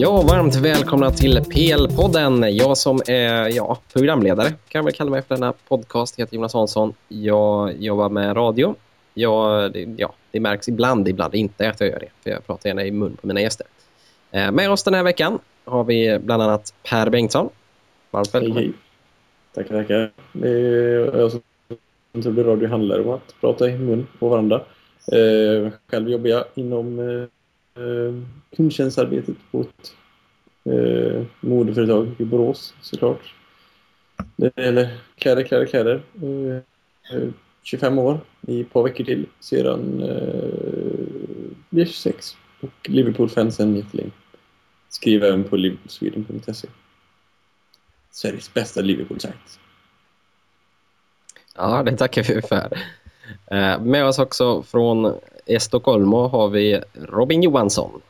Ja, varmt välkomna till PL-podden. Jag som är ja, programledare kan väl kalla mig för denna podcast heter Jonas Hansson. Jag jobbar med radio. Jag, det, ja, det märks ibland, ibland inte att jag gör det. För jag pratar gärna i mun på mina gäster. Eh, med oss den här veckan har vi bland annat Per Bengtsson. Varmt välkommen. Hej. Tackar, tackar. Det är jag som blir radiohandlare om att prata i mun på varandra. Eh, själv jobbar jag inom eh, kundtjänstarbetet på ett eh, modeföretag i Borås såklart. Det gäller kläder, kläder, kläder. Eh, eh 25 år i ett par veckor till. Sedan eh, blir 26 och Liverpool-fan sedan jättelänge. Skriv även på liverpoolsweden.se. Sveriges bästa Liverpool-sajt. Ja, det tackar vi för. Eh, med oss också från Estocolmo har vi Robin Johansson.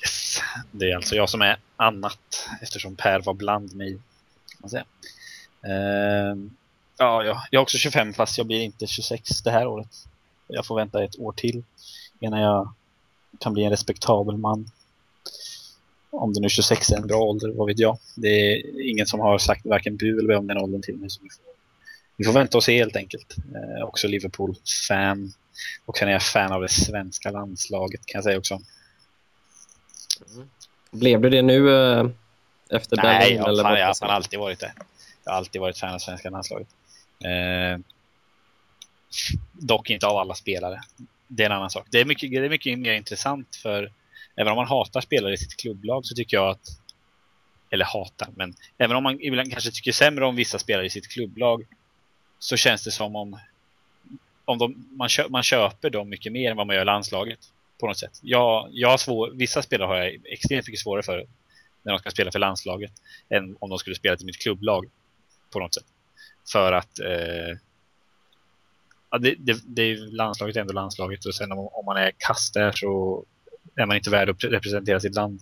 Yes. Det är alltså jag som är annat eftersom Per var bland mig. Man säga. Uh, ja, ja, jag är också 25 fast jag blir inte 26 det här året. Jag får vänta ett år till innan jag kan bli en respektabel man. Om det nu 26 är en bra ålder, vad vet jag. Det är ingen som har sagt varken bu eller om den åldern till mig. Så vi, får, vi får vänta och se helt enkelt. Uh, också Liverpool-fan. Och sen är jag fan av det svenska landslaget kan jag säga också. Blev du det nu eh, efter Nej, Berlin? jag, eller fan, jag har alltid varit det. Jag har alltid varit fan av svenska landslaget. Eh, dock inte av alla spelare. Det är en annan sak. Det är, mycket, det är mycket mer intressant för även om man hatar spelare i sitt klubblag så tycker jag att eller hatar, men även om man ibland kanske tycker sämre om vissa spelare i sitt klubblag så känns det som om, om de, man, kö, man köper dem mycket mer än vad man gör i landslaget på något sätt. Jag, jag har svår, vissa spelare har jag extremt mycket svårare för när de ska spela för landslaget än om de skulle spela till mitt klubblag på något sätt. För att eh, ja, det, det, det är ju landslaget är ändå landslaget och sen om, om man är kass där så är man inte värd att representera sitt land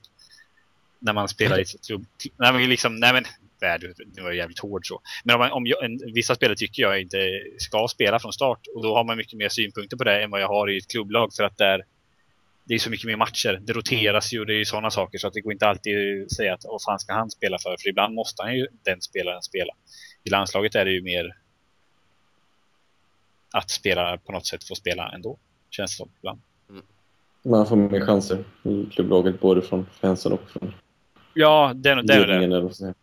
när man spelar i sitt klubb. Nej men liksom, nej men värd, det var jävligt hård så. Men om, man, om jag, en, vissa spelare tycker jag inte ska spela från start och då har man mycket mer synpunkter på det än vad jag har i ett klubblag för att där det är så mycket mer matcher. Det roteras ju och det är sådana saker så att det går inte alltid att säga att vad fan ska han spela för? För ibland måste han ju den spelaren spela. I landslaget är det ju mer att spela på något sätt får spela ändå. Känns det som ibland. Man får mer chanser i klubblaget både från fansen och från Ja, det är nog det.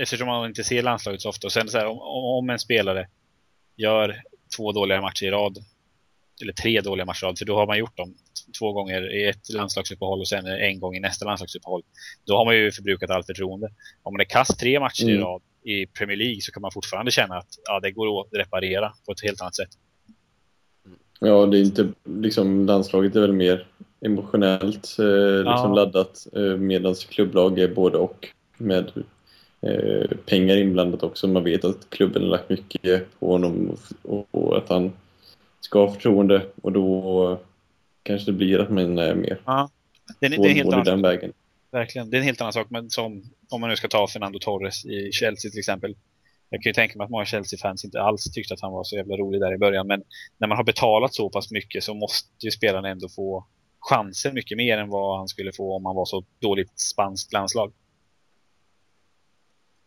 Eftersom man inte ser landslaget så ofta. Och sen så här, om, om en spelare gör två dåliga matcher i rad eller tre dåliga matcher i rad, för då har man gjort dem två gånger i ett landslagsuppehåll och sen en gång i nästa landslagsuppehåll. Då har man ju förbrukat allt förtroende. Om man är kast tre matcher i Mm. rad i Premier League så kan man fortfarande känna att ja, det går att reparera på ett helt annat sätt. Ja, det är inte liksom landslaget är väl mer emotionellt eh, liksom Ja. laddat eh, medan klubblag är både och med eh, pengar inblandat också. Man vet att klubben har lagt mycket på honom och, och att han ska ha förtroende och då kanske det blir att man är mer Ja. Det, är- det är helt annan den vägen. Verkligen. Det är en helt annan sak. Men som, om man nu ska ta Fernando Torres i Chelsea till exempel. Jag kan ju tänka mig att många Chelsea-fans inte alls tyckte att han var så jävla rolig där i början. Men när man har betalat så pass mycket så måste ju spelaren ändå få chanser mycket mer än vad han skulle få om han var så dåligt spanskt landslag.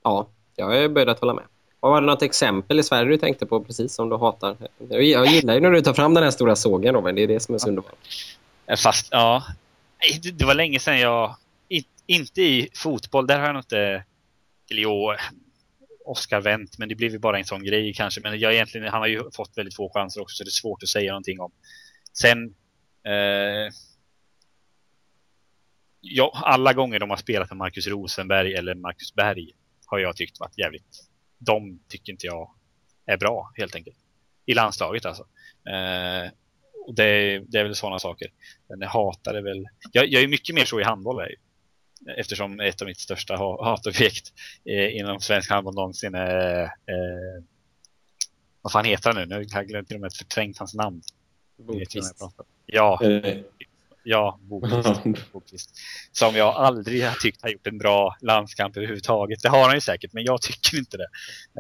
Ja, jag är böjd att hålla med. Och var det något exempel i Sverige du tänkte på precis som du hatar? Jag gillar ju när du tar fram den här stora sågen Robin, det är det som är så underbart. Fast ja, det, var länge sedan jag, inte i fotboll, där har jag nog inte, eller jo, Oscar Wendt, men det blev ju bara en sån grej kanske. Men jag egentligen, han har ju fått väldigt få chanser också så det är svårt att säga någonting om. Sen, eh, ja, alla gånger de har spelat med Marcus Rosenberg eller Marcus Berg har jag tyckt varit jävligt, de tycker inte jag är bra helt enkelt. I landslaget alltså. Eh, och det, är- det är väl sådana saker. Men jag hatar det väl. Jag, jag är mycket mer så i handboll. är. Eftersom ett av mitt största hatobjekt eh, inom svensk handboll någonsin är... Eh, vad fan heter han nu? Nu har jag glömt till och med förträngt hans namn. Ja, Eh, ja, Bokvist. Bokvist. Som jag aldrig har tyckt har gjort en bra landskamp överhuvudtaget. Det har han ju säkert, men jag tycker inte det.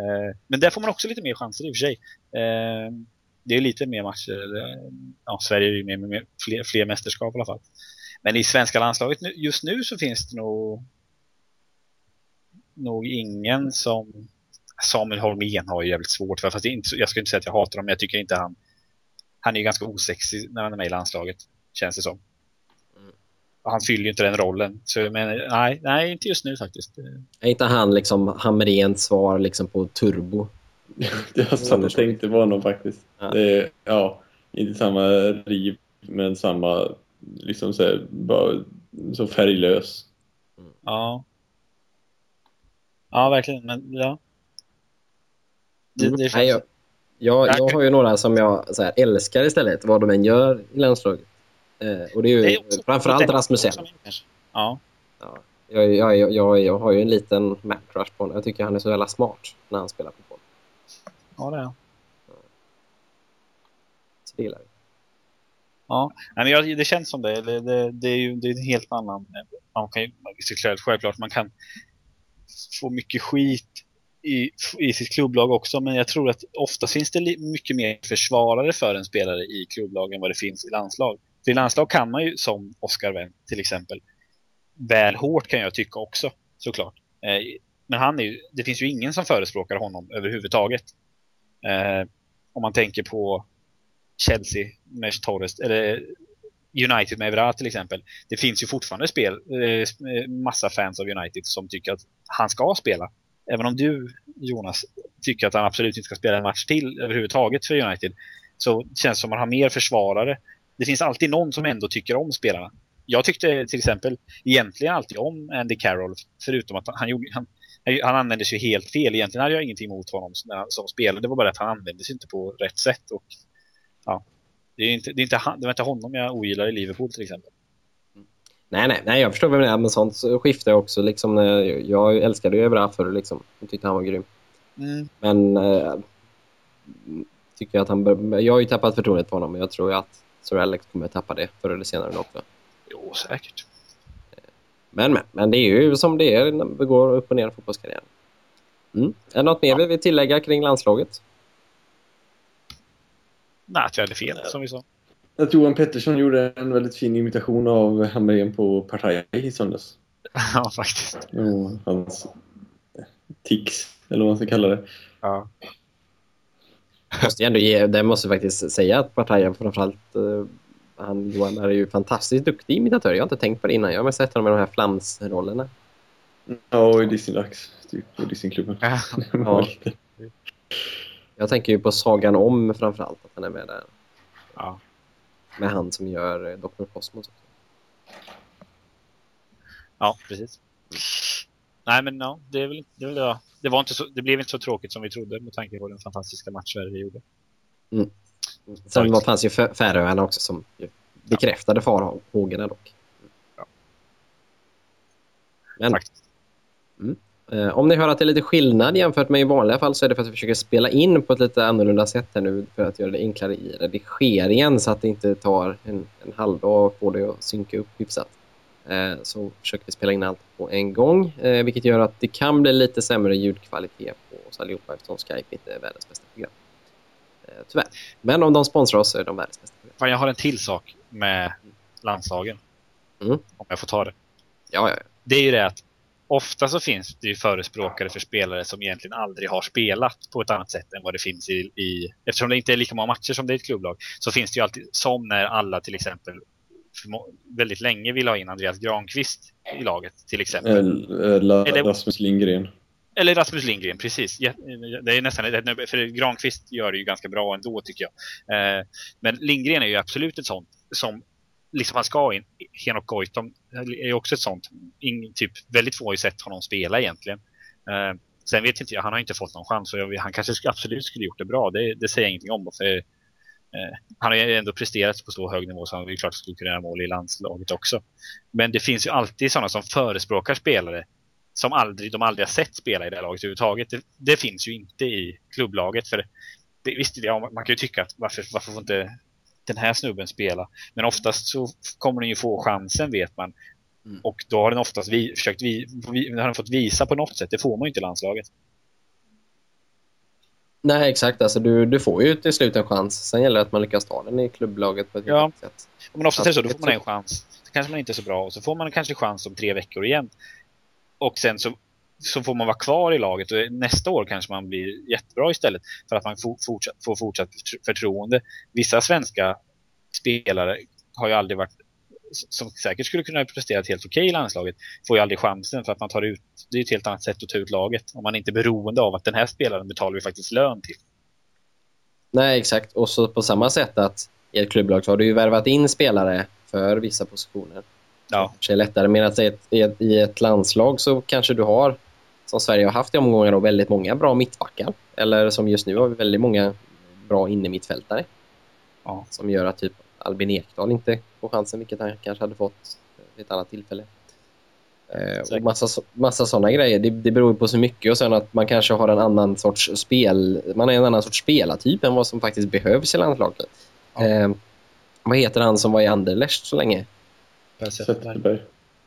Eh, men där får man också lite mer chanser i och för sig. Eh, det är lite mer matcher. Ja, Sverige är ju med med fler, fler mästerskap i alla fall. Men i svenska landslaget just nu så finns det nog nog ingen som Samuel Holmén har ju jävligt svårt för. Fast inte, jag ska inte säga att jag hatar honom, men jag tycker inte han han är ju ganska osexig när han är med i landslaget, känns det som. Mm. Han fyller ju inte den rollen. Så, men nej, nej, inte just nu faktiskt. Är inte han liksom Hamrens svar liksom på turbo? jag satt och tänkte på honom faktiskt. Ja. Det är, ja, inte samma riv, men samma liksom så, här, bara, så färglös. Mm. Ja. Ja, verkligen. Men ja. Det, det känns... Nej, jag, jag, jag har ju några som jag så här, älskar istället, vad de än gör i landslaget. Eh, och det är ju det är framförallt Rasmus Elm. Ja. ja. Jag, jag, jag, jag har ju en liten Mac-crush på honom. Jag tycker han är så jävla smart när han spelar fotboll. Ja, det är Så det gillar vi. Ja, men det känns som det. Det, det, det är ju det är en helt annan... Man kan ju, självklart, man kan få mycket skit i, i sitt klubblag också, men jag tror att ofta finns det mycket mer försvarare för en spelare i klubblag än vad det finns i landslag. I landslag kan man ju, som Oscar Wendt till exempel, väl hårt kan jag tycka också, såklart. Eh, men han är ju, det finns ju ingen som förespråkar honom överhuvudtaget. Eh, om man tänker på Chelsea med Torres, eller United med Evra till exempel. Det finns ju fortfarande spel, eh, eh, massa fans av United som tycker att han ska spela även om du Jonas tycker att han absolut inte ska spela en match till överhuvudtaget för United så känns det som att man har mer försvarare. Det finns alltid någon som ändå tycker om spelarna. Jag tyckte till exempel egentligen alltid om Andy Carroll förutom att han, gjorde, han, han användes ju helt fel. Egentligen hade jag ingenting emot honom som spelare. Det var bara att han användes inte på rätt sätt. Och, ja, det, är inte, det, är inte, det var inte honom jag ogillar i Liverpool till exempel. Nej, nej, nej, jag förstår vad du menar. Men sånt skiftar också. Liksom, jag älskade ju Evra förr. Liksom. Jag tyckte han var grym. Mm. Men äh, tycker att han bör, jag har ju tappat förtroendet på honom. Men jag tror att Sir Alex kommer att tappa det förr eller senare också. Jo, säkert. Men, men, men det är ju som det är när vi går upp och ner i fotbollskarriären. Mm. Är det något mer ja. vi vill tillägga kring landslaget? Nej, att vi hade fel, som vi sa att Johan Pettersson gjorde en väldigt fin imitation av Hamrén på Partaj i söndags. Ja, faktiskt. Och hans tics, eller vad man ska kalla det. Ja. Måste ändå ge, det måste faktiskt säga att Partaj, framförallt uh, han, Johan är ju fantastiskt duktig imitatör. Jag har inte tänkt på det innan. Jag har bara sett honom med de här flamsrollerna. Ja, och i Disney-dags. Typ, på Disneyklubben. Ja. Jag tänker ju på Sagan om framförallt, att han är med där. Ja. Med han som gör eh, Dr. Cosmos också. Ja, precis. Nej, men ja, det, är väl, det, är väl, det, var inte så, det blev inte så tråkigt som vi trodde med tanke på den fantastiska match Sverige gjorde. Mm. Sen var, fanns ju Färöarna också som bekräftade farhågorna dock. Ja. Men, mm. Eh, om ni hör att det är lite skillnad jämfört med i vanliga fall så är det för att vi försöker spela in på ett lite annorlunda sätt här nu för att göra det enklare i redigeringen så att det inte tar en, en halvdag att få det att synka upp hyfsat. Eh, så försöker vi spela in allt på en gång eh, vilket gör att det kan bli lite sämre ljudkvalitet på oss allihopa eftersom Skype inte är världens bästa program. Tyvärr. Men om de sponsrar oss så är de världens bästa program. Jag har en till sak med landslagen. Mm. Om jag får ta det. Ja, ja, ja. Det är ju det att ofta så finns det ju förespråkare för spelare som egentligen aldrig har spelat på ett annat sätt än vad det finns i, i eftersom det inte är lika många matcher som det är ett klubblag så finns det ju alltid som när alla till exempel väldigt länge vill ha in Andreas Granqvist i laget till exempel. Eller, eller Rasmus Lindgren. Eller Rasmus Lindgren, precis. Det är nästan för Granqvist gör det ju ganska bra ändå tycker jag. Eh, men Lindgren är ju absolut ett sånt som liksom han ska in. Henok Goitom är också ett sånt. In, typ, väldigt få har ju sett honom spela egentligen. Uh, sen vet inte jag, han har inte fått någon chans. Och han kanske absolut skulle gjort det bra. Det, det säger jag ingenting om. För, han har ju ändå presterat på så hög nivå så han är klart skulle kunna göra mål i landslaget också. Men det finns ju alltid sådana som förespråkar spelare som aldrig, de aldrig har sett spela i det här laget överhuvudtaget. Det, det finns ju inte i klubblaget. För det, visst, ja, man kan ju tycka att varför, varför får inte den här snubben spela. Men oftast så kommer den ju få chansen vet man. Mm. Och då har den oftast vi, försökt vi, vi, har den fått visa på något sätt. Det får man ju inte i landslaget. Nej, exakt. Alltså, du, du får ju till slut en chans. Sen gäller det att man lyckas ta den i klubblaget på ett Ja. sätt. Men ofta är det så, då får man en chans. Så kanske man inte är så bra och så får man kanske chans om tre veckor igen. Och sen så, så får man vara kvar i laget och nästa år kanske man blir jättebra istället för att man for, fortsatt, får fortsatt förtroende. Vissa svenska spelare har ju aldrig varit som säkert skulle kunna ha presterat helt okej i landslaget får ju aldrig chansen för att man tar ut det är ett helt annat sätt att ta ut laget om man inte är beroende av att den här spelaren betalar vi faktiskt lön till. Nej, exakt. Och så på samma sätt att i ett klubblag så har du ju värvat in spelare för vissa positioner. Ja, Det är lättare. Medan i ett, i, ett, i ett landslag så kanske du har, som Sverige har haft i omgångar, då, väldigt många bra mittbackar. Eller som just nu har vi väldigt många bra innermittfältare. Ja. Som gör att typ Albin Ekdal inte får chansen, vilket han kanske hade fått vid ett annat tillfälle. Eh, och massa, massa sådana grejer. Det, det beror på så mycket och sen att man kanske har en annan sorts spel... Man är en annan sorts spelartyp än vad som faktiskt behövs i landslaget. Ja. Eh, vad heter han som var i Anderlecht så länge? Zetterberg.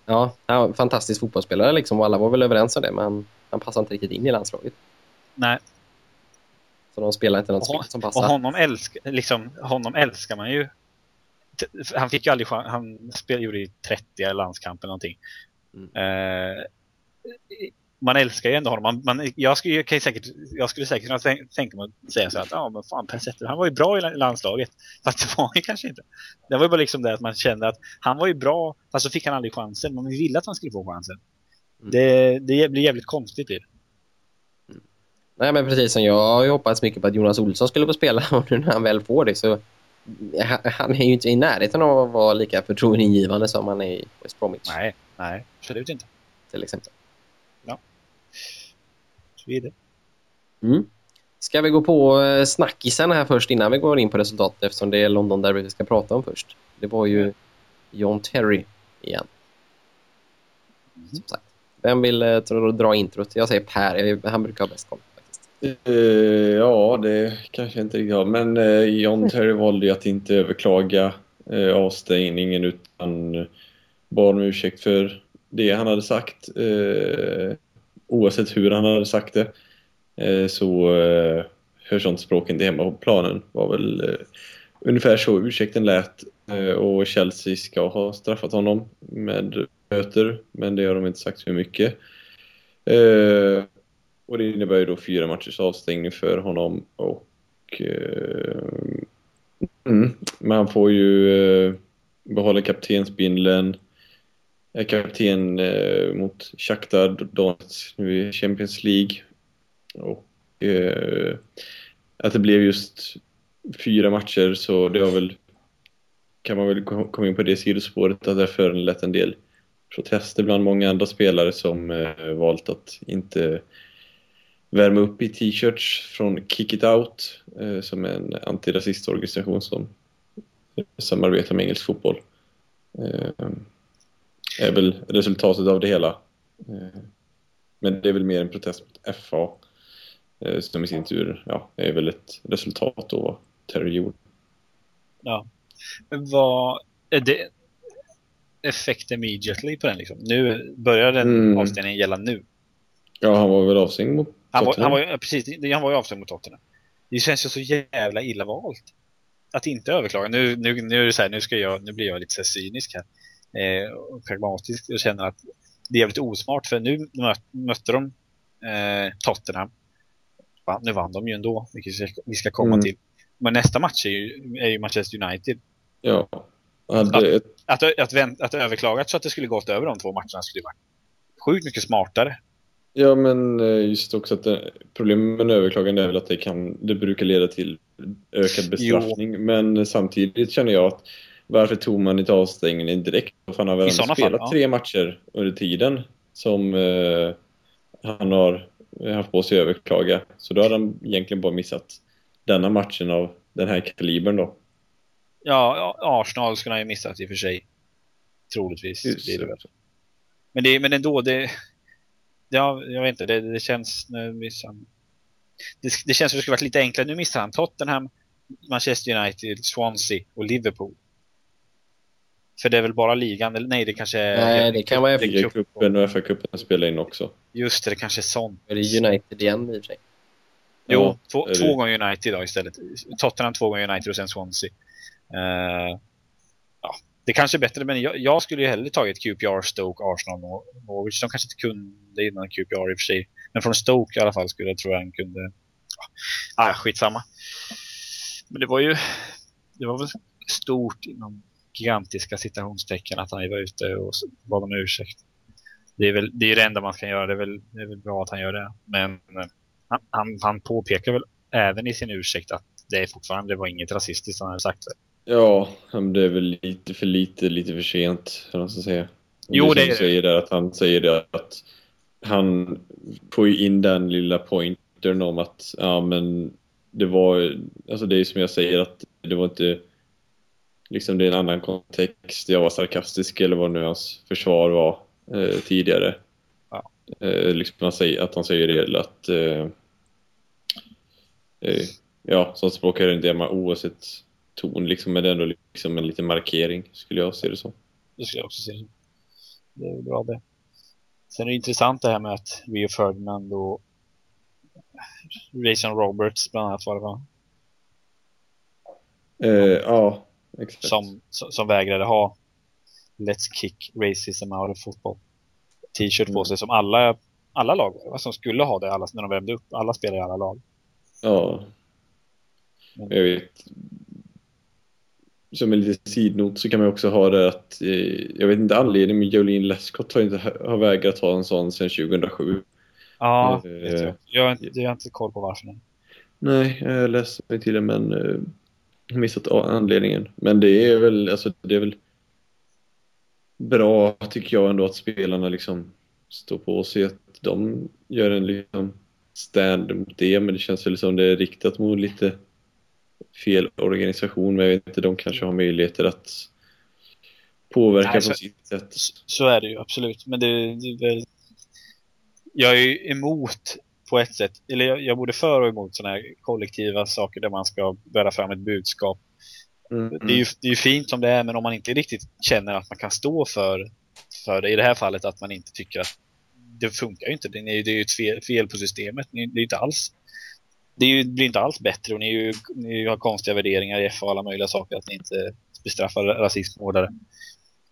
Ja, han var en fantastisk fotbollsspelare liksom, och alla var väl överens om det, men han, han passar inte riktigt in i landslaget. nej. Så de spelar inte något Och, spel hon, som och passar. honom, älskar, liksom, honom älskar man ju. Han fick ju aldrig chans. Han spelade, gjorde ju 30 landskamper någonting. Mm. Eh, man älskar ju ändå honom. Man, man, jag, skulle, jag, kan säkert, jag skulle säkert kunna tän- tänka mig att säga så att ja, men fan, Per Zetterberg, han var ju bra i la- landslaget. Fast det var han ju kanske inte. Det var ju bara liksom det att man kände att han var ju bra, fast så fick han aldrig chansen. Men vi ville att han skulle få chansen. Mm. Det, det blir jävligt konstigt. Det. Nej, men precis som jag har ju hoppats mycket på att Jonas Olsson skulle få spela och nu när han väl får det så han- är ju inte i närheten av att vara lika förtroendeingivande som han är i West Bromwich Nej, nej, absolut inte. till exempel. Så är det. Mm. Ska vi gå på eh, snackisen här först innan vi går in på resultatet eftersom det är London Derby vi ska prata om först. Det var ju John Terry igen. Som sagt. Vem vill eh, dra- introt? Jag säger Per, han brukar ha bäst koll. Eh, ja, det kanske inte riktigt har. Men eh, John Terry valde ju att inte överklaga eh, avstängningen utan bad om ursäkt för det han hade sagt. Oavsett hur han hade sagt det. Så eh, hör sånt språk inte hemma på planen. var väl ungefär så ursäkten lät. Och Chelsea ska ha straffat honom med böter, men det har de inte sagt hur mycket. Och det innebär ju då fyra matchers avstängning för honom och eh, mm, men han får ju eh, behålla kaptensbindeln. Är kapten eh, mot Shakhtar Donetsk nu i Champions League. Och eh, att det blev just fyra matcher så det har väl kan man väl komma in på det sidospåret att det har föranlett en del protester bland många andra spelare som eh, valt att inte värma upp i t-shirts från Kick It Out eh, som är en antirasistorganisation som samarbetar med engelsk fotboll. Eh, är väl resultatet av det hela. Eh, men det är väl mer en protest mot FA eh, som i sin tur ja, är väl ett resultat av vad Terry gjorde. Ja. Vad är det effekt immediately på den liksom? Nu börjar den Mm. avstängningen gälla nu. Ja, han var väl avstängd mot Han var, han var, precis, han var ju avstängd mot Tottenham. Det känns ju så jävla illa valt. Att inte överklaga. Nu, nu, nu är det så här, nu, ska jag, nu blir jag lite så här cynisk här. Eh, och pragmatisk och känner att det är jävligt osmart för nu mö, mötte de eh, Tottenham. Va, nu vann de ju ändå, vilket vi ska- komma Mm. till. Men nästa match är ju, är ju Manchester United. Ja. Hade ett, Att, att, vänt, att överklagat så att det skulle gått över de två matcherna skulle varit sjukt mycket smartare. Ja, men eh, just också att det, problemet med överklagande är väl att det, kan, det brukar leda till ökad bestraffning. Men samtidigt känner jag att varför tog man inte avstängningen direkt? För han har väl spelat fall, ja. tre matcher under tiden som eh, han har haft på sig att överklaga. Så då har han egentligen bara missat denna matchen av den här kalibern då. Ja, Arsenal skulle han ju missat i och för sig. Troligtvis. blir det väl. Men, det, men ändå, det... Ja, jag vet inte, det, det känns... Nu missar han, det, det känns som det skulle varit lite enklare. Nu missar han Tottenham, Manchester United, Swansea och Liverpool. För det är väl bara ligan, eller nej det kanske är... Nej, det kan vara det är Liga cup- cupen och FA-cupen spelar in också. Just det, det kanske är sånt. Är det United igen i och för sig? Jo, Ja, två, två gånger United då istället. Tottenham två gånger United och sen Swansea. Ja, det kanske är bättre, men jag, jag skulle ju hellre tagit QPR, Stoke, Arsenal och Norwich. De kanske inte kunde innan QPR i och för sig. Men från Stoke i alla fall skulle jag tro att han kunde... Ja, ah, skitsamma. Men det var ju... Det var väl stort inom gigantiska citationstecken att han var ute och bad om ursäkt. Det är väl det, är det enda man kan göra. Det är väl, det är väl bra att han gör det. Men eh, han, han, han påpekar väl även i sin ursäkt att det är fortfarande det var inget rasistiskt han hade sagt. Ja, det är väl lite för lite, lite för sent, kan man så säga. Jo, som det är det. säger där, att han säger det att han får ju in den lilla pointern om att ja, men det var, alltså det är som jag säger att det var inte liksom det är en annan kontext. Jag var sarkastisk eller vad nu hans försvar var eh, tidigare. Ja. Eh, liksom han säger, att han säger det eller att eh, eh, ja, som språkare är det inte man oavsett ton liksom, men det är ändå liksom en liten markering skulle jag se det som. Det skulle jag också säga. Det är bra det. Sen är det intressant det här med att Rio Ferdinand och Rayson Roberts bland annat var det va? Eh, ja, exakt. Som, som, vägrade ha Let's kick racism out of football t-shirt på Mm. sig som alla, alla lag va? som skulle ha det alla, när de värmde upp. Alla spelar i alla lag. Ja. Jag vet. Som en liten sidnot så kan man också ha det att, eh, jag vet inte anledningen, men Jolene Lescott har inte har vägrat ha en sån sedan 2007. Ja, vet jag. Jag, har inte, jag har inte koll på varför. Nej, jag läste mig till det men har missat anledningen. Men det är väl, alltså det är väl bra tycker jag ändå att spelarna liksom står på sig att de gör en liksom stand mot det men det känns väl som det är riktat mot lite fel organisation men jag vet inte, de kanske har möjligheter att påverka Nej, på så- sitt sätt. Så, är det ju absolut. Men det, det är väl... Jag är ju emot på ett sätt, eller jag, jag borde för och emot sådana här kollektiva saker där man ska bära fram ett budskap. Mm. Det, är ju, det är ju fint som det är, men om man inte riktigt känner att man kan stå för, för det, i det här fallet att man inte tycker att det funkar ju inte. Det är, ju- det är ju ett fel, fel på systemet. Det är är inte alls det är ju, blir inte alls bättre och ni, är ju, ni har konstiga värderingar i FA och alla möjliga saker att ni inte bestraffar rasism hårdare.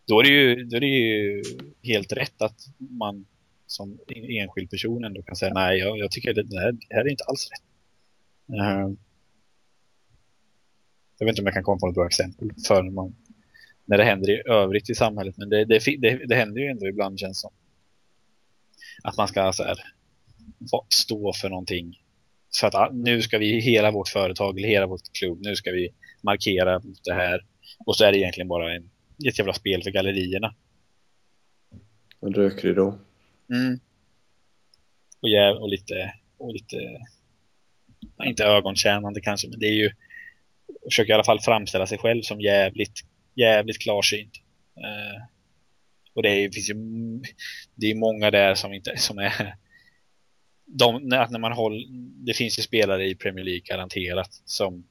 Då är, det ju, då är det ju helt rätt att man som enskild person ändå kan säga nej, jag, jag tycker det, det, här, det här är inte alls rätt. Uh, jag vet inte om jag kan komma på något bra exempel för när, man, när det händer i övrigt i samhället, men det, det, det, det händer ju ändå ibland känns som. Att man ska så här, stå för någonting. Så att nu ska vi, hela vårt företag eller hela vårt klubb, nu ska vi markera mot det här. Och så är det egentligen bara en, ett jävla spel för gallerierna. En rökridå. Mm. Och, jäv, och lite, och lite inte ögontjänande kanske, men det är ju försöker i alla fall framställa sig själv som jävligt, jävligt klarsynt. Eh, och det, är, det finns ju det är många där som inte som är de, när, man håller, det finns ju spelare i Premier League garanterat som,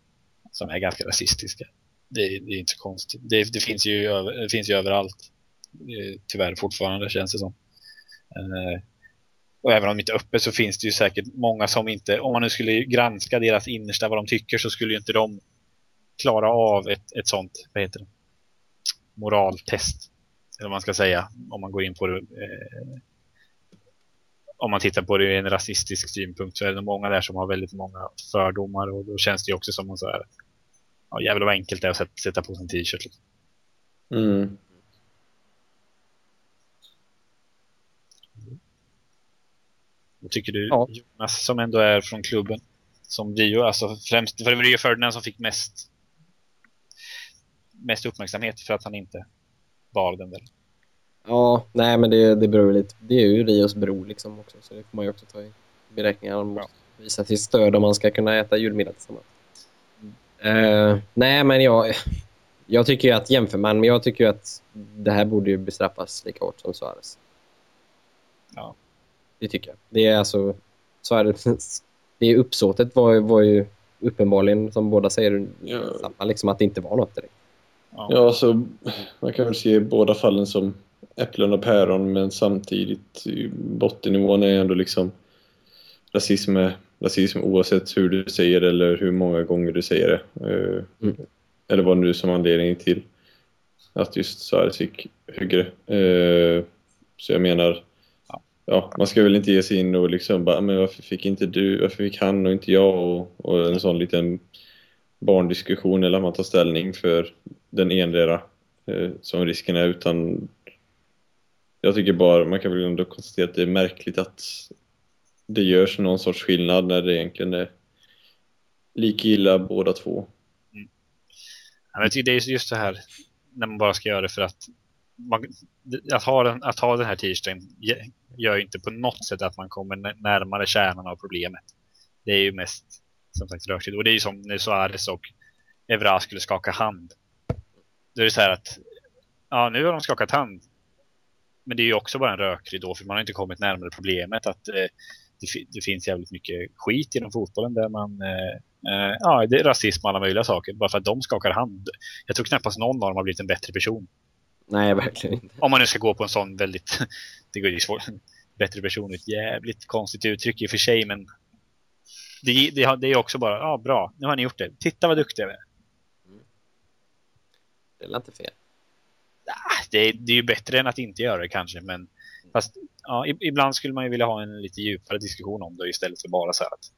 som är ganska rasistiska. Det, det är inte så konstigt. Det, det, finns ju det finns ju överallt. Tyvärr fortfarande känns det som. Eh, och även om de inte är öppet så finns det ju säkert många som inte, om man nu skulle granska deras innersta vad de tycker så skulle ju inte de klara av ett, ett sånt, vad heter det, moraltest. Eller vad man ska säga, om man går in på det. Eh, om man tittar på det ur en rasistisk synpunkt så är det många där som har väldigt många fördomar och då känns det ju också som att så här, ja, jävlar vad enkelt det är att sätta, på sig en t-shirt. Liksom. Mm. Vad tycker du Ja. Jonas som ändå är från klubben? Som Rio, alltså främst, för det var Rio Ferdinand som fick mest mest uppmärksamhet för att han inte bar den där. Ja, nej men det, det beror lite. Det är ju Rios bror liksom också så det får man ju också ta i beräkning. Han måste visa sitt stöd om man ska kunna äta julmiddag tillsammans. Eh, nej men jag, jag tycker ju att jämför man, men jag tycker ju att det här borde ju bestraffas lika hårt som Suarez. Ja. Det tycker jag. Det är alltså Suarez, det är uppsåtet var, var ju uppenbarligen som båda säger Ja. samma liksom att det inte var något direkt. Ja. Ja, så man kan väl se båda fallen som äpplen och päron men samtidigt bottennivån är ändå liksom rasism är rasism oavsett hur du säger det eller hur många gånger du säger det. Eh, Mm. Eller vad nu som anledning till att just Suarez fick högre. Eh, så jag menar, Ja. ja, man ska väl inte ge sig in och liksom bara, men varför fick inte du, varför fick han och inte jag och, och en sån liten barndiskussion eller att man tar ställning för den endera eh, som risken är utan jag tycker bara, man kan väl ändå konstatera att det är märkligt att det görs någon sorts skillnad när det egentligen är lika illa båda två. Mm. Ja, men jag tycker det är just det här när man bara ska göra det för att man, att, ha den, att ha den här t-shirten gör ju inte på något sätt att man kommer närmare kärnan av problemet. Det är ju mest som sagt rörtid Och det är ju som när Suarez och Evra skulle skaka hand. Då är det så här att ja, nu har de skakat hand. Men det är ju också bara en rökridå för man har inte kommit närmare problemet att eh, det, det finns jävligt mycket skit inom fotbollen där man eh, eh, ja, det är rasism och alla möjliga saker bara för att de skakar hand. Jag tror knappast någon av dem har blivit en bättre person. Nej, verkligen inte. Om man nu ska gå på en sån väldigt, det går ju svårt. Bättre person är ett jävligt konstigt uttryck i och för sig, men det, det, det är också bara, ja bra, nu har ni gjort det. Titta vad duktiga vi är. Det är inte fel. Ah, Det, är- det är ju bättre än att inte göra det kanske, men fast ja, ibland skulle man ju vilja ha en lite djupare diskussion om det istället för bara så här att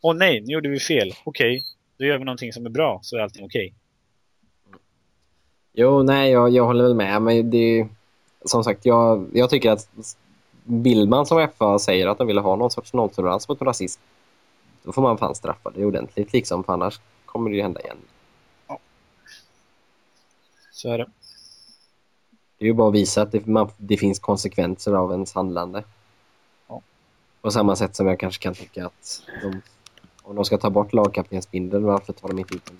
Åh nej, nu gjorde vi fel. Okej, då gör vi någonting som är bra så är allting okej. Jo, nej, jag, jag håller väl med. Men det, som sagt, jag, jag tycker att vill man som FA säger att de vill ha någon sorts nolltolerans mot rasism, då får man fan straffa det ordentligt. Liksom, för annars kommer det ju hända igen. Så är det. Det är ju bara att visa att det, man, det finns konsekvenser av ens handlande. Ja. På samma sätt som jag kanske kan tycka att de, om de ska ta bort lagkaptensbindeln, varför tar de inte ut den?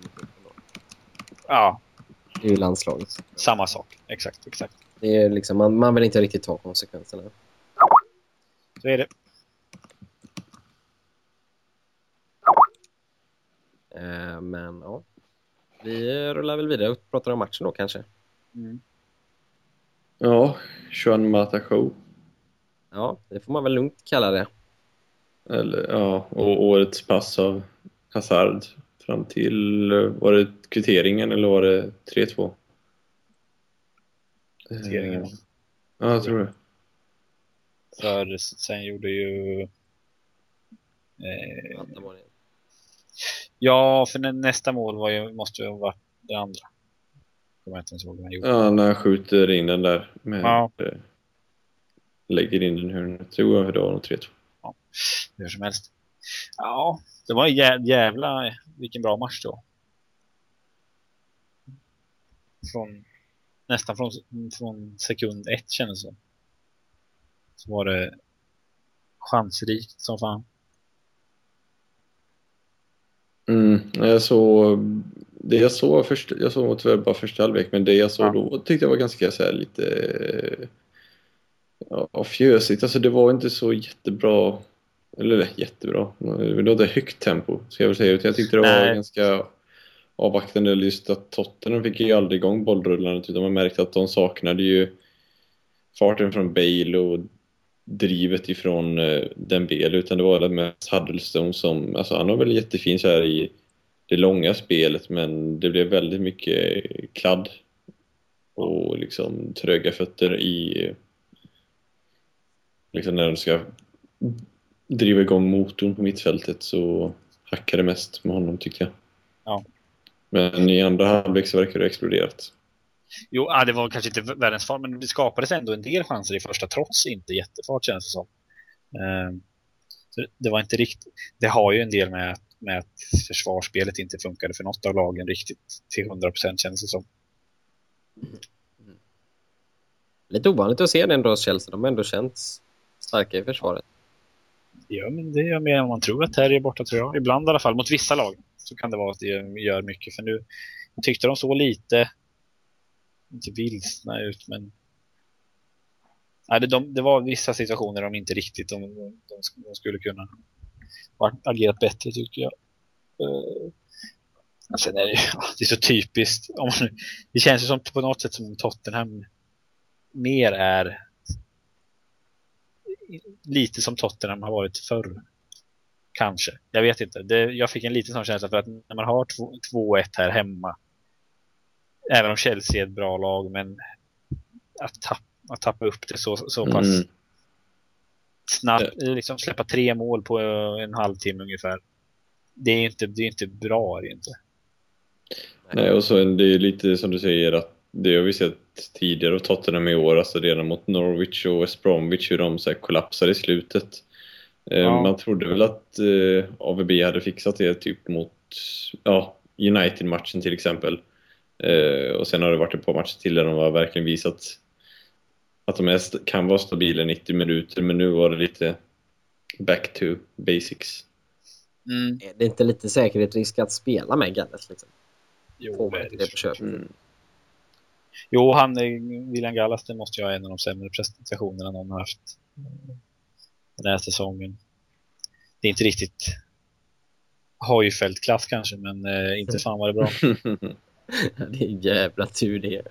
Ja, Det är ju landslaget. samma sak. Exakt, exakt. Det är liksom, man, man vill inte riktigt ta konsekvenserna. Så är det. Eh, men ja, vi rullar väl vidare och pratar om matchen då kanske. Mm. Ja, Juan Mata Show. Ja, det får man väl lugnt kalla det. Eller, ja, och årets pass av Hazard fram till, var det kvitteringen eller var det 3-2? Kvitteringen. Eh, Ja, jag tror det. För sen gjorde ju... Eh, ja, för nä- nästa mål var ju, måste ju ha varit det andra. Kommer jag inte ens ihåg vad han gjorde. Ja, när han skjuter in den där med, Ja. eh, lägger in den hörnet. Tror jag det var nog 3-2. Hur som helst. Ja, det var jä jävla... Vilken bra match då. Från, nästan från, från sekund ett kändes det. Så var det chansrikt som fan. Mm, jag såg, det jag såg först, jag såg tyvärr bara första halvlek, men det jag såg Ja. då tyckte jag var ganska så här lite ja, fjösigt. Alltså det var inte så jättebra, eller jättebra, det låter högt tempo ska jag väl säga. Jag tyckte det var Nej. ganska avvaktande just att Tottenham fick ju aldrig igång bollrullandet utan man märkte att de saknade ju farten från Bale och drivet ifrån eh, Dembele utan det var väl mest Huddlestone som, alltså han var väl jättefin så här i det långa spelet men det blev väldigt mycket kladd och liksom tröga fötter i liksom när de ska driva igång motorn på mittfältet så hackade det mest med honom tyckte jag. Ja. Men i andra halvlek så verkar det ha exploderat. Jo, ja, det var kanske inte världens fart, men det skapades ändå en del chanser i första trots inte jättefart känns det som. Ehm, så det var inte riktigt. Det har ju en del med, att- med att försvarsspelet inte funkade för något av lagen riktigt till 100 procent känns det som. Lite ovanligt att se den då Chelsea. De har ändå känts starka i försvaret. Ja, men det gör mer än man tror att Terry är borta tror jag. Ibland i alla fall, mot vissa lag så kan det vara att det gör mycket. För nu tyckte de så lite, inte vilsna ut, men Nej, det, de, det var vissa situationer de inte riktigt de, de, de skulle kunna agerat bättre tycker jag. Uh, sen är det, ju, det är så typiskt. Om man, det känns ju som på något sätt som Tottenham mer är lite som Tottenham har varit förr. Kanske. Jag vet inte. Det, jag fick en liten sån känsla för att när man har 2-1 här hemma. Även om Chelsea är ett bra lag, men att, tapp, att tappa upp det så, så pass mm snabbt. Liksom släppa tre mål på en halvtimme ungefär. Det är inte, det är inte bra. Det är inte. Nej, och så det är lite som du säger att det har vi sett tidigare och Tottenham i år, alltså redan mot Norwich och West Bromwich, hur de så här kollapsade i slutet. Eh, ja. Man trodde väl att eh, AVB hade fixat det typ mot ja, United-matchen till exempel. Eh, och sen har det varit ett par matcher till där de har verkligen visat att de är, kan vara stabila 90 minuter, men nu var det lite back to basics. Mm. Är det inte lite säkerhetsrisk att spela med Galles? Liksom? Jo, Får man det, det på köpet? Mm. Jo, han, William Gallas, det måste ju ha en av de sämre prestationerna någon har haft den här säsongen. Det är inte riktigt Hojfeldt-klass kanske, men eh, inte fan var det bra. det är jävla tur det.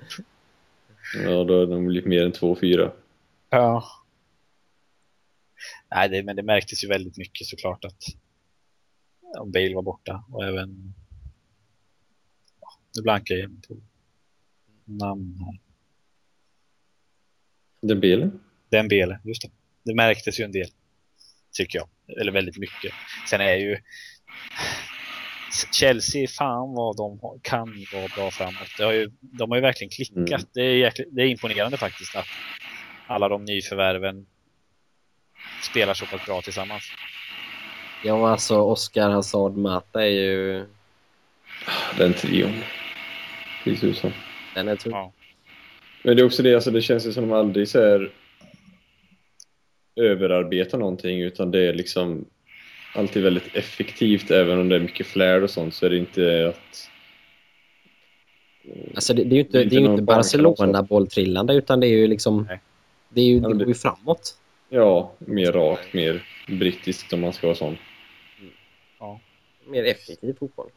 Ja, då har de blivit mer än 2-4. Ja. Nej, det, men det märktes ju väldigt mycket såklart att om Bale var borta och även ja, nu blankar jag på namn här. Den Bale? Den Bale, just det. Det märktes ju en del, tycker jag. Eller väldigt mycket. Sen är ju Chelsea, fan vad de kan vara bra framåt. Det har ju, de har ju verkligen klickat. Mm. Det, är jäkla, det är imponerande faktiskt att alla de nyförvärven spelar så pass bra tillsammans. Ja, alltså Oscar Hazard Mata är ju... Den trion. Fy tusan. Den är tung. Ja. Men det är också det, alltså det känns ju som de aldrig så här överarbeta någonting utan det är liksom alltid väldigt effektivt även om det är mycket flärd och sånt så är det inte att Alltså det, det är ju inte, det är inte Barcelona-bolltrillande utan det är ju liksom Nej. det, är ju, det går ju framåt. Ja, mer rakt, mer brittiskt om man ska vara sån. Ja. Mer effektiv fotboll.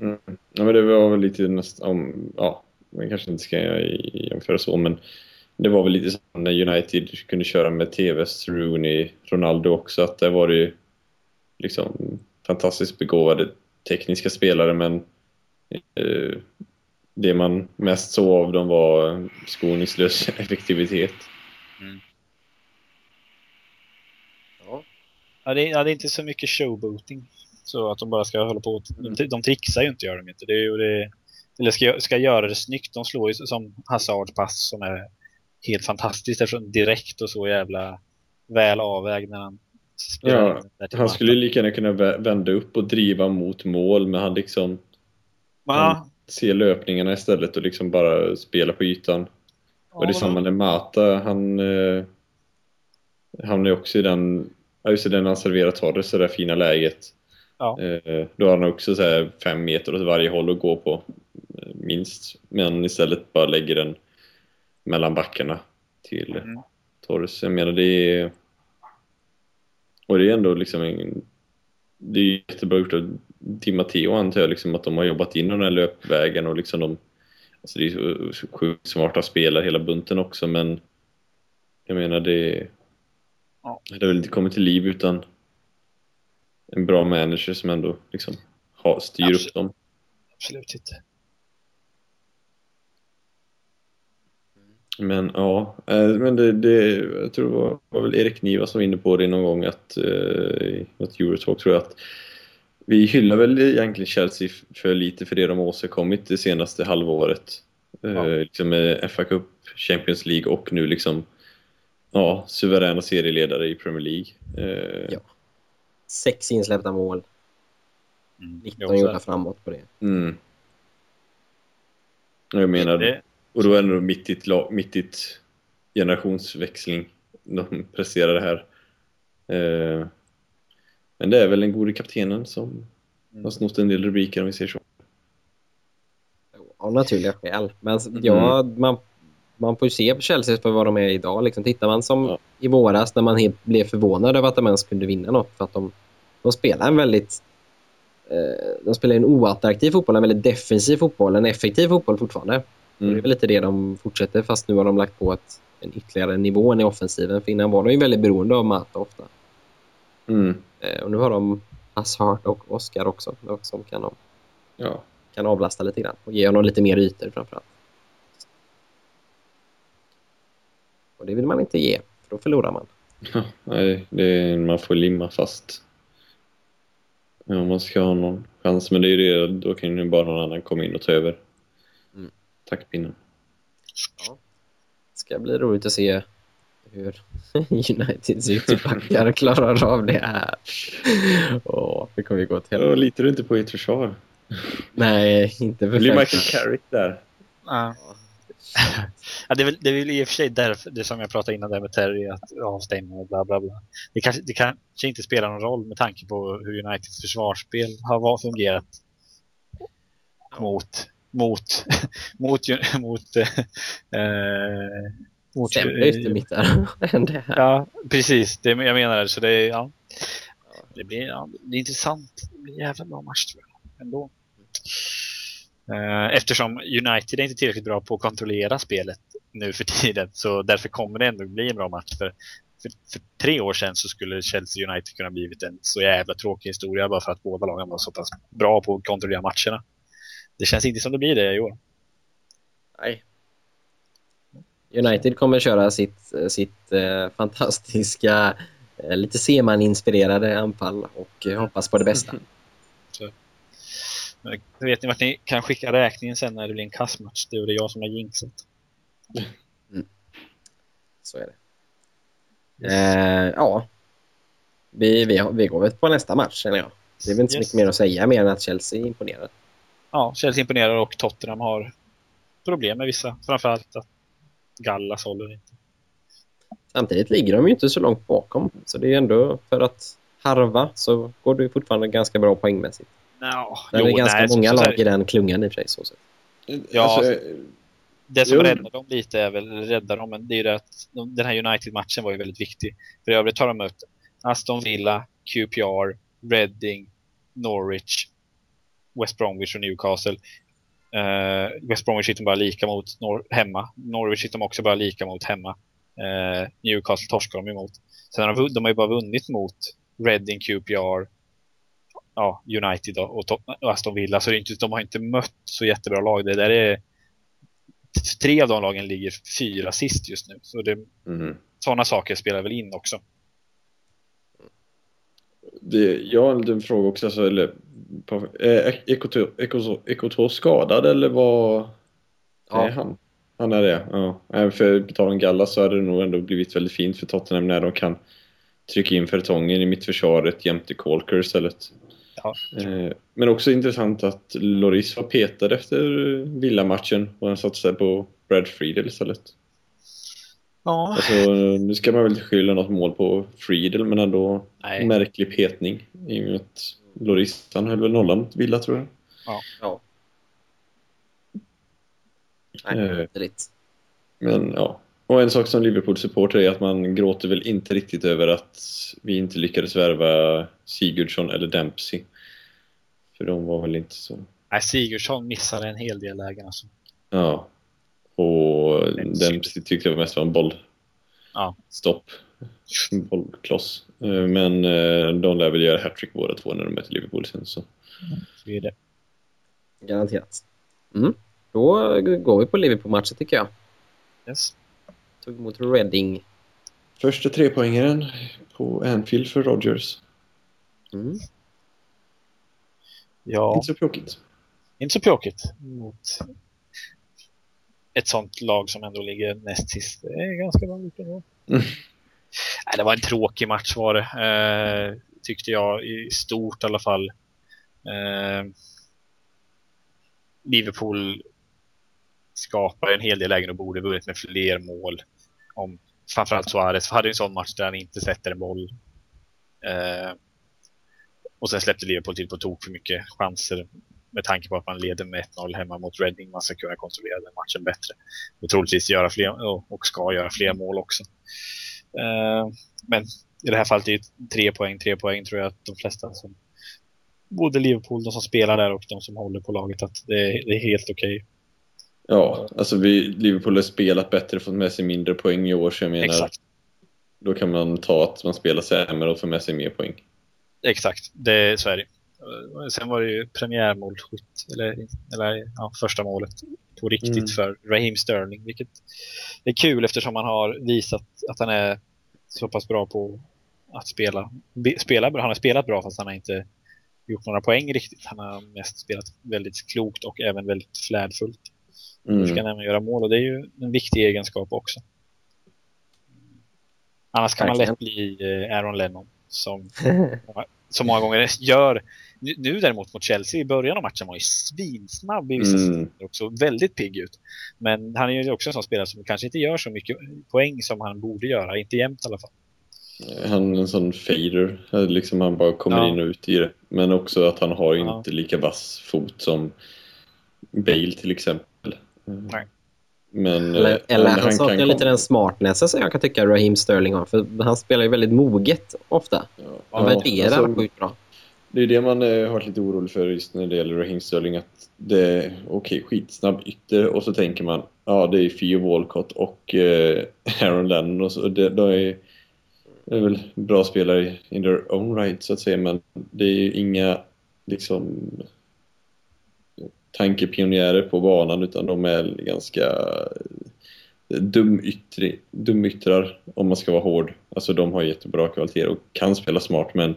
Mm. Ja, men det var väl lite nästan, ja, man kanske inte ska jämföra så, men det var väl lite som när United kunde köra med TVs Rooney, Ronaldo också, att det var ju liksom fantastiskt begåvade tekniska spelare men eh, det man mest såg av dem var skoningslös effektivitet. Mm. Ja. Ja, det är, ja, det är inte så mycket showboating. Så att de bara ska hålla på. De, de trixar ju inte, gör de inte. Det är ju det, eller ska, ska göra det snyggt. De slår ju som Hazard pass som är helt fantastiskt eftersom direkt och så jävla väl avvägd när han Ja, han skulle lika gärna kunna vända upp och driva mot mål men han liksom han ser löpningarna istället och liksom bara spela på ytan. Ja, och det är samma med Mata, han eh, hamnar ju också i den, ja just den han serverar Torres, det där fina läget. Ja. Eh, då har han också så här fem meter åt varje håll att gå på, eh, minst. Men istället bara lägger den mellan backarna till mm. Torres. Jag menar det är och det är ändå liksom en, det är jättebra gjort av Di Matteo antar jag, liksom, att de har jobbat in den här löpvägen och liksom de, alltså det är sjukt smarta spelare hela bunten också men jag menar det, ja. det har väl inte kommit till liv utan en bra manager som ändå liksom har, styr Absolut. upp dem. Absolut inte. Men ja, eh, men det, det, jag tror det var, var väl Erik Niva som var inne på det någon gång att, eh, i något Eurotalk tror jag att vi hyllar väl egentligen Chelsea för lite för det de har åstadkommit det senaste halvåret. Eh, ja. liksom med FA Cup, Champions League och nu liksom ja, suveräna serieledare i Premier League. Ja. Sex insläppta mål. Mm. 19 gjorda framåt på det. Mm. Jag menar, det, och då är det mitt i ett, mitt i ett generationsväxling de presterar det här. Eh, men det är väl den gode kaptenen som mm. har snott en del rubriker om vi säger så. Av naturliga skäl. Men mm. ja, man, man får ju se på Chelsea för vad de är idag. Liksom, tittar man som ja. i våras när man blev förvånad över att de ens kunde vinna något. För att de, de spelar en väldigt eh, de spelar en oattraktiv fotboll, en väldigt defensiv fotboll, en effektiv fotboll fortfarande. Mm. Det är väl lite det de fortsätter fast nu har de lagt på ett, en ytterligare nivå i offensiven. För innan var de ju väldigt beroende av Mata ofta. Mm. Eh, och nu har de Ashart och Oscar också som kan, ja. kan avlasta lite grann och ge honom lite mer ytor framförallt. Och det vill man inte ge, för då förlorar man. nej, det, man får limma fast. Ja, man ska ha någon chans, men det är det, då kan ju bara någon annan komma in och ta över mm. Taktpinnen. Ja. Det ska bli roligt att se hur Uniteds ytterbackar klarar av det här. Åh, det kommer vi gå till. Ja, litar du inte på ert försvar? Nej, inte för Det blir Michael Carrick där. Ja. ja, det, är väl, det är väl i och för sig därför, det som jag pratade innan där med Terry, att avstänga och bla bla bla. Det kanske, det kanske inte spelar någon roll med tanke på hur Uniteds försvarsspel har fungerat mot mot mot mot äh, mot sämre yttermittare än det här. Ja, precis. Det, jag menar så det ja. Det blir, ja, det är intressant. Det blir en jävla bra match tror jag. Ändå. Eh, eftersom United är inte tillräckligt bra på att kontrollera spelet nu för tiden så därför kommer det ändå bli en bra match. För, för, för tre år sedan så skulle Chelsea United kunna blivit en så jävla tråkig historia bara för att båda lagen var så pass bra på att kontrollera matcherna. Det känns inte som det blir det i år. Nej. United kommer köra sitt, sitt eh, fantastiska, eh, lite Seman-inspirerade anfall och eh, hoppas på det bästa. Så. Vet ni vart ni kan skicka räkningen sen när det blir en kassmatch? Det är det jag som har jinxat. Mm. Så är det. Eh, ja. Vi, vi, vi går väl på nästa match, känner jag. Det är väl inte så yes. mycket mer att säga, mer än att Chelsea imponerar. Ja, Chelsea imponerar och Tottenham har problem med vissa. Framförallt att Gallas håller inte. Samtidigt ligger de ju inte så långt bakom. Så det är ändå för att harva så går det fortfarande ganska bra poängmässigt. No, det är ganska nej, många lag i den klungan i och för sig. Så sätt. Ja, alltså, det som jo. räddar dem lite är väl, räddar dem, men det är det att de, den här United-matchen var ju väldigt viktig. För i övrigt tar de ut Aston Villa, QPR, Reading, Norwich, West Bromwich och Newcastle. Uh, West Bromwich sitter bara lika mot Nor hemma. Norwich sitter också bara lika mot hemma. Uh, Newcastle torskar de emot. Sen har de, de har ju bara vunnit mot Reading, QPR, ja, United och, och Aston Villa. Så inte, de har inte mött så jättebra lag. Det där är tre av de lagen ligger fyra sist just nu. Så det, mm. sådana saker spelar väl in också. Det, jag har en fråga också. Alltså, eller, är Ekotor skadad eller vad ja. är han? Han är det, ja. Även för på tal om Galla så hade det nog ändå blivit väldigt fint för Tottenham när de kan trycka in Fertongen i mittförsvaret jämte Colker istället. Ja. Eh, men också intressant att Loris var petad efter Villa-matchen och han satsade på Brad Friedel istället. Ja. Alltså, nu ska man väl inte skylla något mål på Friedel men ändå Nej. märklig petning i och med att Loris, han höll väl nollan mot Villa tror jag. Ja. ja. Nej, eh, Men ja. Och en sak som Liverpool-supporter är att man gråter väl inte riktigt över att vi inte lyckades värva Sigurdsson eller Dempsey. För de var väl inte så... Nej, Sigurdsson missade en hel del lägen alltså. Ja. Och Dempsey tyckte jag mest var en boll. Ja. Stopp. Bollkloss. Eh, men eh, de lär väl göra hattrick båda två när de möter Liverpool sen så. Så är det. Garanterat. Mm. Då går vi på Liverpool-matchen tycker jag. Yes. Tog emot Reading. Första trepoängaren på Anfield för Rogers. Mm. Ja. Inte så pjåkigt. Inte så pjåkigt mot ett sånt lag som ändå ligger näst sist. Det är ganska gjort ändå. Mm. Nej, det var en tråkig match var det. Eh, tyckte jag i stort i alla fall. Eh, Liverpool skapar en hel del lägen och borde vunnit med fler mål. Om framförallt Suarez hade en sån match där han inte sätter en boll. Eh, och sen släppte Liverpool till på tok för mycket chanser med tanke på att man leder med 1-0 hemma mot Reading. Man ska kunna kontrollera den matchen bättre. Och troligtvis göra fler, och ska göra fler mål också. Eh, men i det här fallet är det tre poäng, tre poäng tror jag att de flesta som både Liverpool, de som spelar där och de som håller på laget att det är, det är helt okej. Okay. Ja, alltså vi, Liverpool har spelat bättre, fått med sig mindre poäng i år så jag menar Exakt. då kan man ta att man spelar sämre och får med sig mer poäng. Exakt, det, så är det. Sen var det ju premiärmålskytt, eller, eller ja, första målet på riktigt mm. för Raheem Sterling, vilket är kul eftersom han har visat att han är så pass bra på att spela. spela han har spelat bra fast han har inte gjort några poäng riktigt. Han har mest spelat väldigt klokt och även väldigt flärdfullt. Mm. ska även göra mål och det är ju en viktig egenskap också. Annars kan Verkligen. man lätt bli eh, Aaron Lennon som så många gånger gör. Nu däremot mot Chelsea i början av matchen var ju svinsnabb i vissa mm. också väldigt pigg ut. Men han är ju också en sån spelare som kanske inte gör så mycket poäng som han borde göra, inte jämt i alla fall. Han är en sån fader, liksom han bara kommer ja. in och ut i det. Men också att han har ja. inte lika vass fot som Bale till exempel. Nej. Men, eller, eh, eller han, han saknar lite den smartnessen som jag kan tycka Raheem Sterling har. För han spelar ju väldigt moget ofta. Ja. Han ja, värderar alltså, sjukt bra. Det är det man har varit lite orolig för just när det gäller Raheem Sterling. Att det är okej, okay, skitsnabb ytter och så tänker man ja det är Fio Walcott och eh, Aaron Lennon och så. Det, de är, det är väl bra spelare in their own right så att säga men det är ju inga liksom tankepionjärer på banan utan de är ganska eh, dumyttrar dumyttrar om man ska vara hård. Alltså de har jättebra kvaliteter och kan spela smart men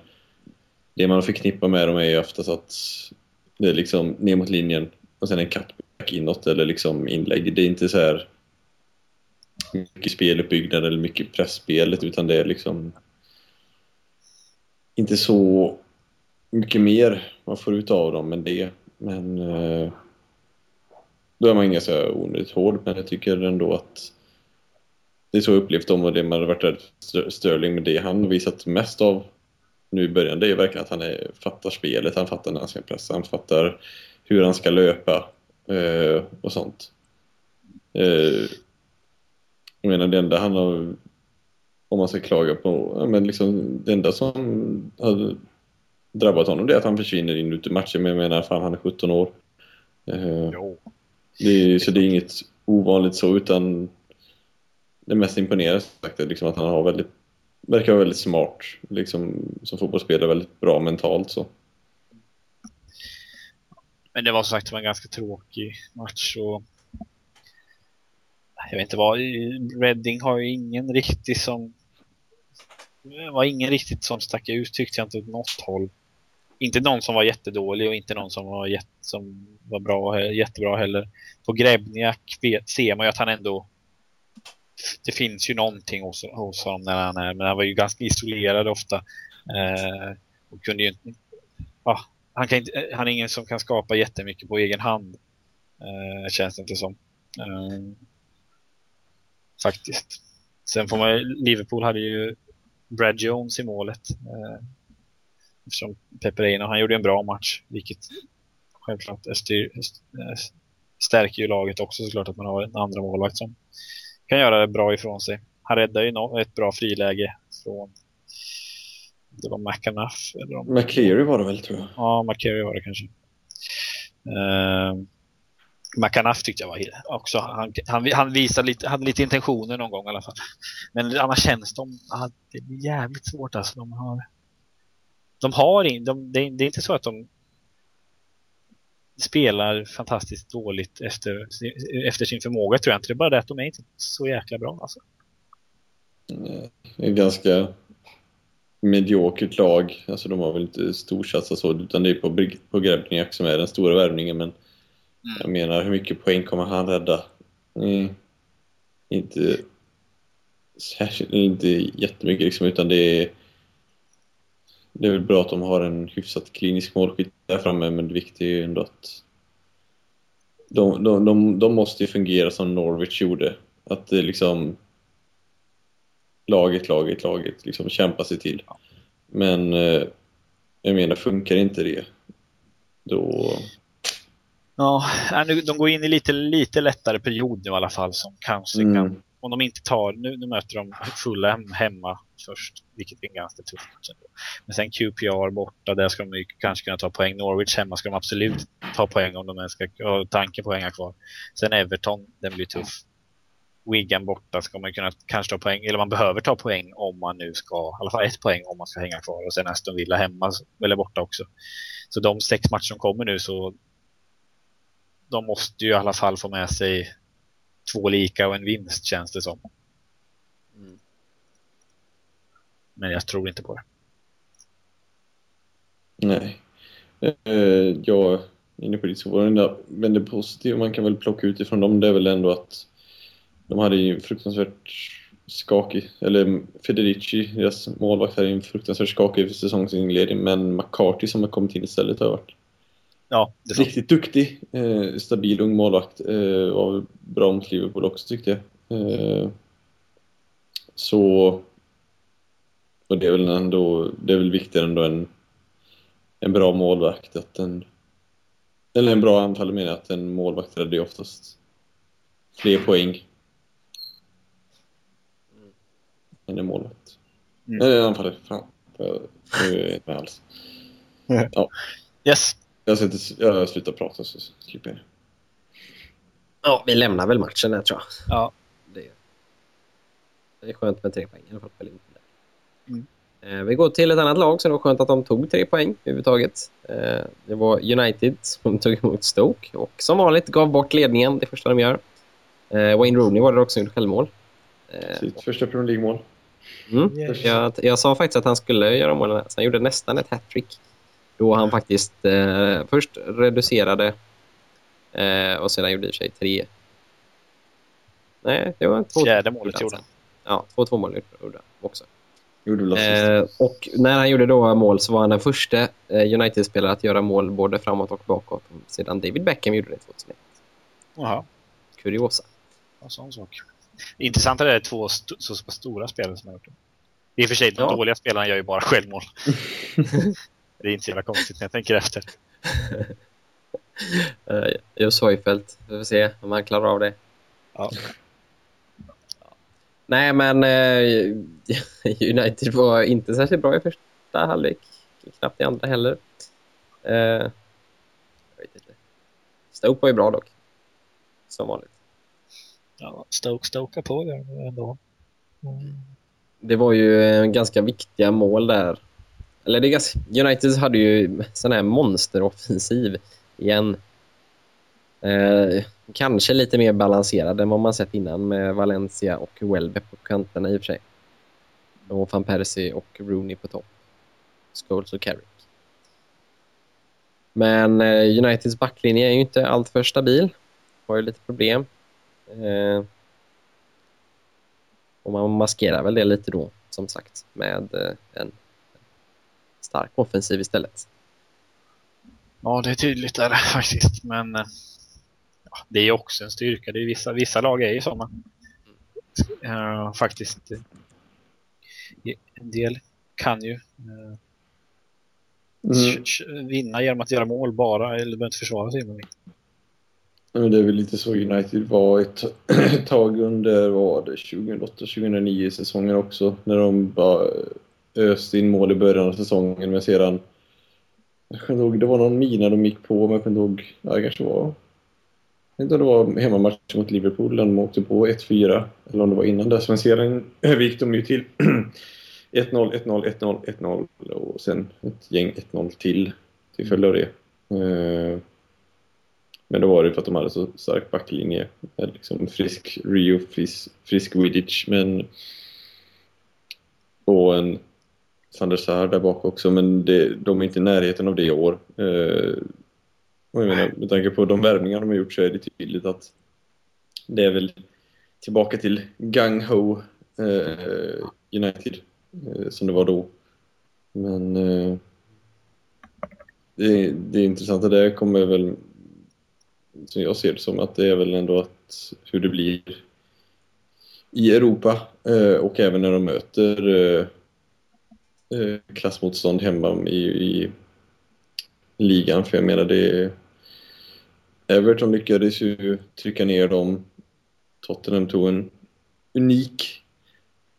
det man förknippar med dem är ju oftast att det är liksom ner mot linjen och sen en cutback inåt eller liksom inlägg. Det är inte så här mycket speluppbyggnad eller mycket pressspelet utan det är liksom inte så mycket mer man får ut av dem än det. Men eh, då är man ganska onödigt hård, men jag tycker ändå att det är så upplevt om och det man har varit rädd Sterling, men det han har visat mest av nu i början, det är verkligen att han är, fattar spelet, han fattar när han ska pressa, han fattar hur han ska löpa eh, och sånt. Eh, jag menar det enda han har, om man ska klaga på, ja, men liksom det enda som hade drabbat honom det att han försvinner in ut i matchen. Men jag menar, fan han är 17 år. Eh, det är, så det är inget ovanligt så, utan det mest imponerande sagt är liksom att han har väldigt, verkar vara väldigt smart liksom, som fotbollsspelare, väldigt bra mentalt. så. Men det var som sagt en ganska tråkig match. Och jag vet inte vad, Redding har ju ingen riktigt som det var ingen riktigt som stack ut tyckte jag inte åt något håll inte någon som var jättedålig och inte någon som var, jätt, som var bra, jättebra heller. På Grebniak ser man ju att han ändå det finns ju någonting hos, hos honom när han är, men han var ju ganska isolerad ofta. Eh, och kunde ju inte, ah, han, kan inte, eh, han är ingen som kan skapa jättemycket på egen hand. Eh, känns det inte som. Eh, faktiskt. Sen får man Liverpool hade ju Brad Jones i målet. Eh, Eftersom Peperino, han gjorde en bra match, vilket självklart styr, stärker ju laget också såklart att man har en andra målvakt som kan göra det bra ifrån sig. Han räddar ju ett bra friläge från det var McAnuff. Eller om... McCleary var det väl tror jag. Ja, McCleary var det kanske. Uh, McAnuff tyckte jag var också. Han, han, han visade lite, hade lite intentioner någon gång i alla fall. Men annars känns de, det är jävligt svårt alltså. De har, de har in, de, det, det är inte så att de spelar fantastiskt dåligt efter, efter sin förmåga tror jag inte. Det är bara det att de är inte så jäkla bra alltså. Det är ganska mediokert lag. Alltså de har väl inte storsatsat så utan det är på, på Grebniak som är den stora värvningen men mm. jag menar hur mycket poäng kommer han rädda? Mm. Inte särskilt, inte jättemycket liksom utan det är det är väl bra att de har en hyfsat klinisk målskytt där framme, men det viktiga är ju ändå att de, de, de, de måste ju fungera som Norwich gjorde. Att det liksom laget, laget, laget liksom kämpa sig till. Men eh, jag menar, funkar inte det, då... Ja, de går in i lite, lite lättare period nu i alla fall som kanske mm. kan om de inte tar, nu, nu möter de Fulham hemma först, vilket är en ganska tuff match Men sen QPR borta, där ska de kanske kunna ta poäng. Norwich hemma ska de absolut ta poäng om de ens ska ha tanken på att hänga kvar. Sen Everton, den blir tuff. Wigan borta ska man kunna kanske ta poäng, eller man behöver ta poäng om man nu ska, i alla fall ett poäng om man ska hänga kvar och sen Aston Villa hemma eller borta också. Så de sex matcher som kommer nu så de måste ju i alla fall få med sig två lika och en vinst känns det som. Mm. Men jag tror inte på det. Nej. Uh, jag är inne på diskussionen men det positiva man kan väl plocka ut ifrån dem det är väl ändå att de hade ju fruktansvärt skakig, eller Federici, deras målvakt, hade ju en fruktansvärt skakig säsongsinledning men McCarthy som har kommit in istället har varit ja, riktigt duktig, eh, stabil ung målvakt eh, och bra mot Liverpool också tyckte jag. Eh, så och det är väl ändå, det är väl viktigare ändå än en bra målvakt att en eller en bra anfallare menar att en målvakt räddar ju oftast fler poäng än en målvakt. Mm. Nej, anfallare. Fan. Jag, jag är inte med alls. Ja. Yes. Jag, sätter, jag slutar prata så slipper jag Ja, vi lämnar väl matchen där tror jag. Ja. Det, det är skönt med tre poäng i alla fall. Mm. Eh, vi går till ett annat lag så det var skönt att de tog tre poäng överhuvudtaget. Eh, det var United som tog emot Stoke och som vanligt gav bort ledningen det första de gör. Eh, Wayne Rooney var det också som gjorde självmål. Sitt första Premier League-mål. Mm. Jag, jag, sa faktiskt att han skulle göra målen. Så han gjorde nästan ett hattrick. Då han faktiskt eh, först reducerade eh, och sedan gjorde i sig tre. Nej, det var två. Fjärde målet gjorde han. Ja, två två mål gjorde han också. Eh, och när han gjorde då mål så var han den första eh, United-spelare att göra mål både framåt och bakåt sedan David Beckham gjorde det 2001. Jaha. Kuriosa. Ja, sån sak. Intressant är det två st så stora spelare som har gjort det. I och för sig, de ja. dåliga spelarna gör ju bara självmål. det är inte så jävla konstigt när jag tänker efter. uh, just Hojfeldt. Vi får se om han klarar av det. Ja. Nej, men uh, United var inte särskilt bra i första halvlek. Knappt i andra heller. Uh, jag vet inte. Stoke var ju bra dock. Som vanligt ja, Stoke stokar på där ändå. Mm. Det var ju ganska viktiga mål där. Eller det ganska, United hade ju sån här monsteroffensiv igen. Eh, kanske lite mer balanserad än vad man sett innan med Valencia och Welbe på kanterna i och för sig. Och van Persie och Rooney på topp. Scholes och Carrick. Men eh, Uniteds backlinje är ju inte alltför stabil. Har ju lite problem. Eh, och man maskerar väl det lite då, som sagt, med eh, en stark offensiv istället. Ja, det är tydligt där faktiskt, men eh, ja, det är också en styrka. Det är vissa, vissa lag är ju sådana. Uh, faktiskt. En del kan ju uh, mm. vinna genom att göra mål bara, eller behöver inte försvara sig. Men det är väl lite så United var ett, ett tag under, vad det, 2008-2009 säsongen också. När de bara öste in mål i början av säsongen men sedan jag kommer ihåg, det var någon mina de gick på, men jag kommer ihåg, ja, det kanske var jag vet inte om det var hemmamatch mot Liverpool där de åkte på 1-4 eller om det var innan dess. Men sedan gick de ju till 1-0, 1-0, 1-0, 1-0 och sen ett gäng 1-0 till till följd av det. Eh, men då var det för att de hade så stark backlinje. Eh, liksom frisk Rio, frisk, frisk Widic men och en Sander Saar där bak också, men det, de är inte i närheten av det i år. Eh, och jag menar, med tanke på de värvningar de har gjort så är det tydligt att det är väl tillbaka till Gang Ho eh, United eh, som det var då. Men eh, det, det intressanta där kommer väl som jag ser det som att det är väl ändå att hur det blir i Europa eh, och även när de möter eh, Eh, klassmotstånd hemma i, i ligan. För jag menar, det Everton lyckades ju trycka ner dem. Tottenham tog en unik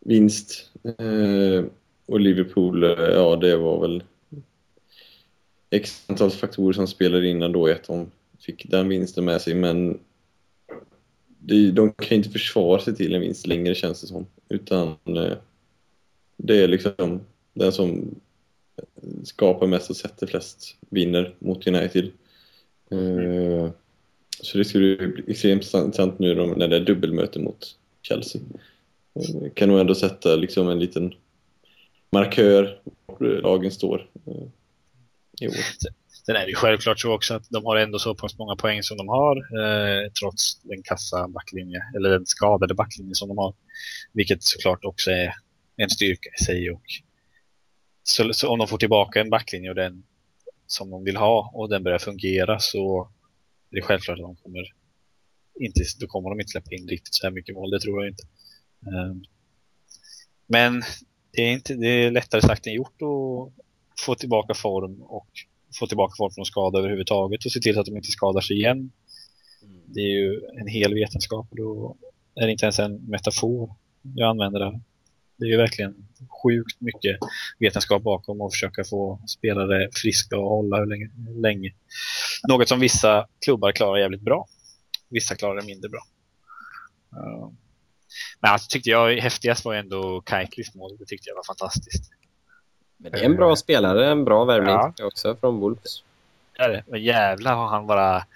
vinst. Eh, och Liverpool, eh, ja det var väl x antal faktorer som spelade in ändå i att de fick den vinsten med sig men det, de kan inte försvara sig till en vinst längre känns det som. Utan eh, det är liksom den som skapar mest och sätter flest vinner mot United. Mm. så det skulle bli extremt intressant nu när det är dubbelmöte mot Chelsea. Eh, kan nog ändå sätta liksom en liten markör var lagen står eh, i år. Sen är det ju självklart så också att de har ändå så pass många poäng som de har eh, trots den kassa backlinje eller den skadade backlinje som de har. Vilket såklart också är en styrka i sig. Och så, så om de får tillbaka en backlinje och den som de vill ha och den börjar fungera så är det självklart att de kommer inte, då kommer de inte släppa in riktigt så här mycket mål, det tror jag inte. Um, men det är, inte, det är lättare sagt än gjort att få tillbaka form och få tillbaka folk från skada överhuvudtaget och se till så att de inte skadar sig igen. Det är ju en hel vetenskap och då är det inte ens en metafor jag använder där. Det är ju verkligen sjukt mycket vetenskap bakom att försöka få spelare friska och hålla hur länge, länge. Något som vissa klubbar klarar jävligt bra. Vissa klarar det mindre bra. Uh, men alltså tyckte jag häftigast var ändå Kaiklis mål. Det tyckte jag var fantastiskt. Men det är en bra spelare, en bra värvning ja. också från Wolves. Ja, det. Men jävlar har han bara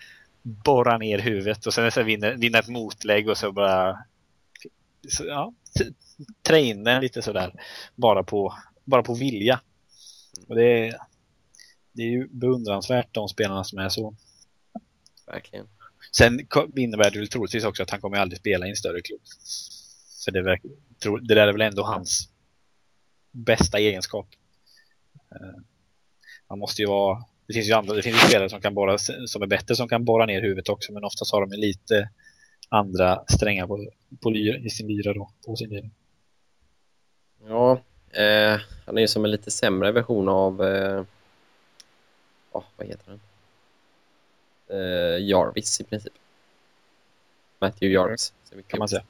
borrat ner huvudet och sen så vinner, vinner ett motlägg och så bara så, ja, trä in den lite sådär bara på, bara på vilja. Och det, är, det är ju beundransvärt de spelarna som är så. Verkligen. Sen innebär det väl troligtvis också att han kommer aldrig spela i en större klubb. För det, verkar, det där är väl ändå hans bästa egenskap. Eh, man måste ju vara det finns ju andra, det finns ju spelare som kan borra, som är bättre som kan borra ner huvudet också men oftast har de lite andra strängar på, på lyra, i sin lyra då, på sin lyra. Ja, eh, han är ju som en lite sämre version av eh, oh, vad heter han? Eh, Jarvis i princip. Matthew Jarvis. Kan man säga.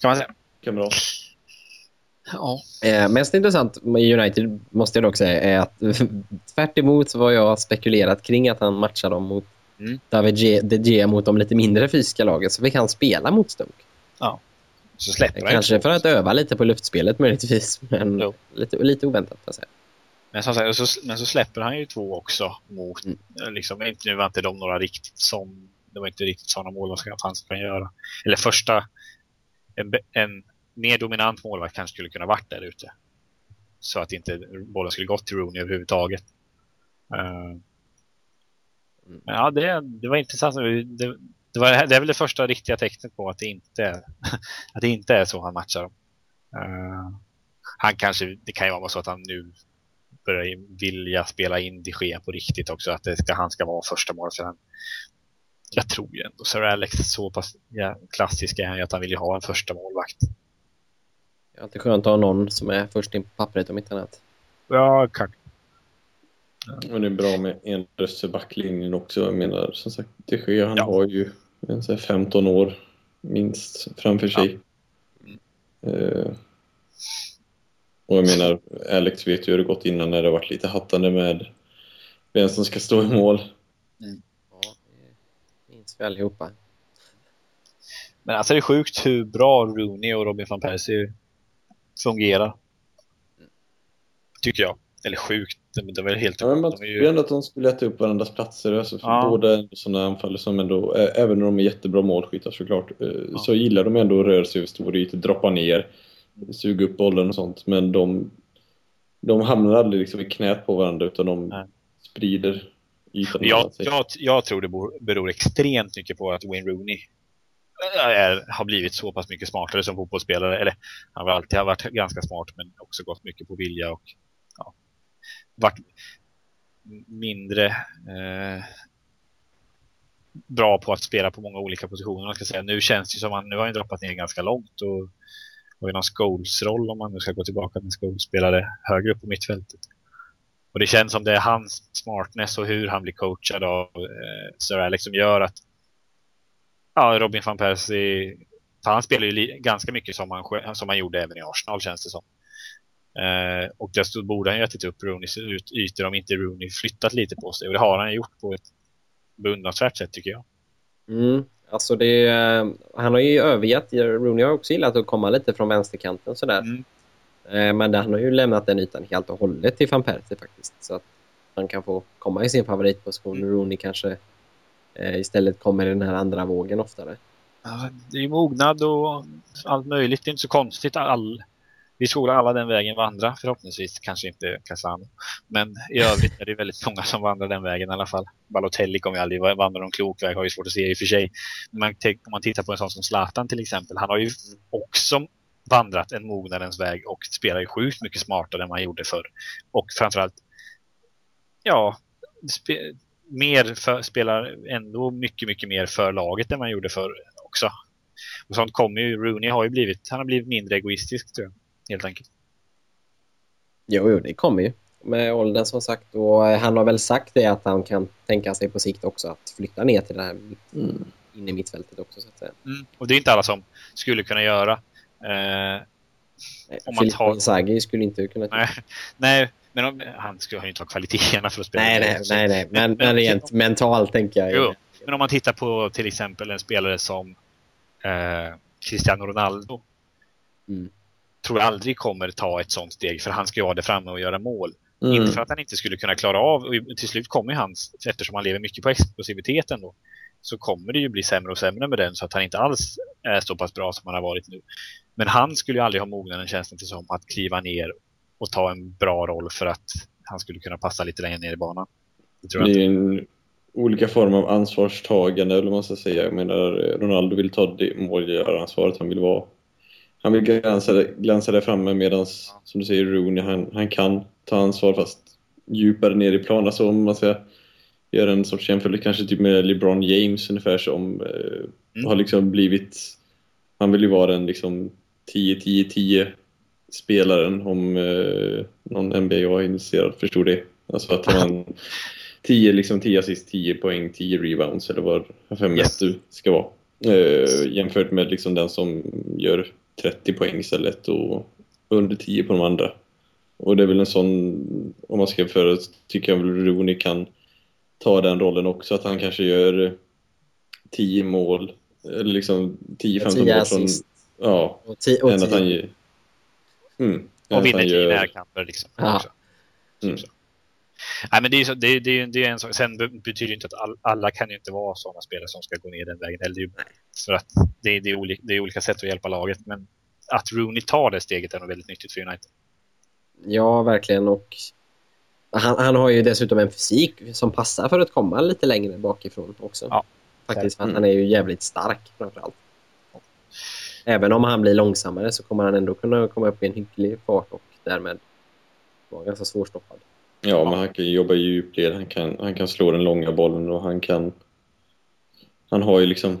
Kan man säga. Kan bra. Ja. Eh, mest intressant med United måste jag dock säga är att tvärt emot vad jag spekulerat kring att han matchar dem mot mm. David De Gea mot de lite mindre fysiska lagen så fick han spela mot Stoke. Ja. Så släpper han Kanske för att öva lite på luftspelet möjligtvis, men lite, lite oväntat att säga. Men, som sagt, så, men så släpper han ju två också mot, mm. liksom, nu var inte de några riktigt som, det var inte riktigt sådana mål som han kan göra. Eller första, en, en mer dominant målvakt kanske skulle kunna varit där ute. Så att inte bollen skulle gått till Rooney överhuvudtaget. Uh, ja, det, det var intressant. Det, det, var, det är väl det första riktiga tecknet på att det inte är, att det inte är så han matchar dem. Uh, han kanske, det kan ju vara så att han nu börjar vilja spela in de Gea på riktigt också. Att det ska, han ska vara första målet. För han, jag tror ju ändå Sir Alex så pass ja, klassisk är han att han vill ju ha en första målvakt. Det är alltid skönt att ha någon som är först in på pappret om inte annat. Ja, kanske. Och det är bra med en röst i backlinjen också. Jag menar, som sagt, det sker. Han ja. har ju en, så 15 år minst framför sig. Ja. Uh, och jag menar, Alex vet ju hur det gått innan när det varit lite hattande med vem som ska stå i mål. Mm. Ja, det minns vi allihopa. Men alltså det är sjukt hur bra Rooney och Robin van Persie fungerar. Tycker jag. Eller sjukt, det var helt... Ja, men man tycker ju... ändå att de skulle äta upp varandras platser. Alltså för ja. Båda sådana anfallare som ändå, även när de är jättebra målskyttar såklart, ja. så gillar de ändå att röra sig över stora ytor, droppa ner, suga upp bollen och sånt. Men de, de hamnar aldrig liksom i knät på varandra utan de Nej. sprider ytan. Jag, jag, jag tror det beror extremt mycket på att Wayne Rooney är, har blivit så pass mycket smartare som fotbollsspelare. Eller han har alltid varit ganska smart men också gått mycket på vilja och varit mindre eh, bra på att spela på många olika positioner. Man ska säga. Nu känns det som att han nu har han droppat ner ganska långt och har någon Scholes-roll om man nu ska gå tillbaka till Scholes spelare högre upp på mittfältet. Och det känns som det är hans smartness och hur han blir coachad av eh, Sir Alex som gör att ja, Robin van Persie, han spelar ju ganska mycket som han, som han gjorde även i Arsenal känns det som. Eh, och desto borde han ju ätit upp Rooneys ytor om inte Rooney flyttat lite på sig. Och det har han gjort på ett beundransvärt sätt tycker jag. Mm. Alltså det, eh, han har ju övergett, Rooney har också gillat att komma lite från vänsterkanten sådär. Mm. Eh, Men han har ju lämnat den ytan helt och hållet till van Persie faktiskt. Så att han kan få komma i sin favoritposition. Mm. Rooney kanske eh, istället kommer i den här andra vågen oftare. Ja, det är mognad och allt möjligt. Det är inte så konstigt. All, vi skolar alla den vägen vandra. Förhoppningsvis kanske inte Casano. Men i övrigt är det väldigt många som vandrar den vägen i alla fall. Balotelli kommer ju aldrig vandra någon klok väg. Har ju svårt att se i och för sig. Men om man tittar på en sån som Zlatan till exempel. Han har ju också vandrat en mognadens väg och spelar ju sjukt mycket smartare än man gjorde förr. Och framförallt ja, spe, mer för, spelar ändå mycket, mycket mer för laget än man gjorde förr också. Och sånt kommer ju, Rooney har ju blivit, han har blivit mindre egoistisk tror jag, helt enkelt. Jo, jo, det kommer ju med åldern som sagt. Och eh, han har väl sagt det att han kan tänka sig på sikt också att flytta ner till det här Mm. inne i mittfältet också så att säga. Mm. Och det är inte alla som skulle kunna göra. Eh, Nej, Om man tar- Inzaghi skulle inte kunna... nej, nej, men om, han skulle ju inte ha kvaliteterna för att spela. nej, nej, nej, nej. Men, men rent mentalt tänker jag. Jo. Men om man tittar på till exempel en spelare som eh, Cristiano Ronaldo. Mm. Tror jag aldrig kommer ta ett sånt steg för han ska ju ha det framme och göra mål. Mm. Inte för att han inte skulle kunna klara av, och till slut kommer han, eftersom han lever mycket på explosiviteten då, så kommer det ju bli sämre och sämre med den så att han inte alls är så pass bra som han har varit nu. Men han skulle ju aldrig ha mognaden känns det inte som att kliva ner och ta en bra roll för att han skulle kunna passa lite längre ner i banan. Det tror Det är en olika form av ansvarstagande, eller vad man ska säga. Jag menar, Ronaldo vill ta det målgöransvaret han vill vara. Han vill glänsa, glänsa där framme medan, som du säger, Rooney, han, han kan ta ansvar fast djupare ner i planen. Alltså om man ska göra en sorts jämförelse kanske typ med LeBron James ungefär som eh, Mm. har liksom blivit... Han vill ju vara den liksom 10-10-10 spelaren om eh, någon NBA-intresserad förstod det. Alltså att han 10 liksom 10 assist, 10 poäng, 10 rebounds eller vad mig Yes. du ska vara. Eh, jämfört med liksom den som gör 30 poäng istället och under 10 på de andra. Och det är väl en sån, om man ska jämföra, tycker jag väl Rooney kan ta den rollen också, att han kanske gör 10 mål, eller liksom 10-15 10 mål från... assist. Ja, Och, ti- och än att han. Mm, Och vinner han tio gör- närkamper liksom. Ja. också. Mm. Nej, men det är, det, det, det är en sak. Sen be- betyder det inte att all, alla kan ju inte vara sådana spelare som ska gå ner den vägen. Eller, för att det, det, är olika, det är olika sätt att hjälpa laget. Men att Rooney tar det steget är nog väldigt nyttigt för United. Ja, verkligen. Och han, han har ju dessutom en fysik som passar för att komma lite längre bakifrån också. Ja. Faktiskt, Mm. han är ju jävligt stark framförallt. Även om han blir långsammare så kommer han ändå kunna komma upp i en hygglig fart och därmed vara ganska svårstoppad. Ja, men han kan jobba i djupled, han kan, han kan slå den långa bollen och han kan... Han har ju liksom,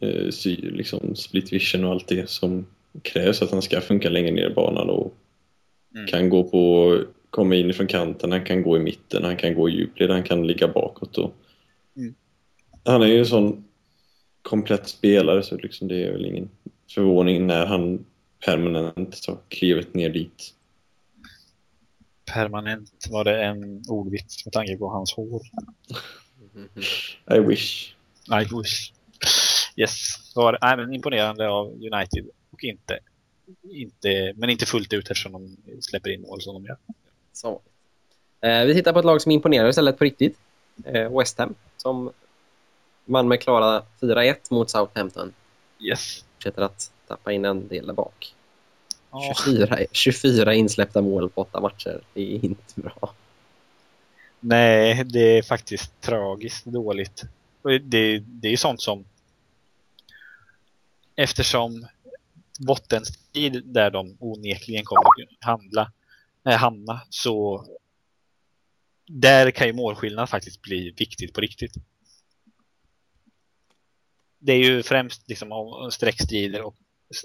eh, sy, liksom split vision och allt det som krävs att han ska funka längre ner i banan och Mm. kan gå på, komma in från kanten, han kan gå i mitten, han kan gå i djupled, han kan ligga bakåt. Och... Mm. Han är ju en sån komplett spelare så liksom det är väl ingen förvåning när han permanent tar klivet ner dit. Permanent var det en ordvits med tanke på hans hår. I wish. I wish. Yes, så var det. Nej, men imponerande av United. Och inte, inte, men inte fullt ut eftersom de släpper in mål som de gör. Så. Eh, vi tittar på ett lag som imponerar istället på riktigt. Eh, West Ham som vann med klara 4-1 mot Southampton. Yes. Fortsätter att tappa in en del där bak. Ja. 24, 24 insläppta mål på åtta matcher. Det är inte bra. Nej, det är faktiskt tragiskt dåligt. Det, det är sånt som eftersom bottenstrid där de onekligen kommer att handla, äh, hamna så där kan ju målskillnad faktiskt bli viktigt på riktigt. Det är ju främst liksom om streckstrider och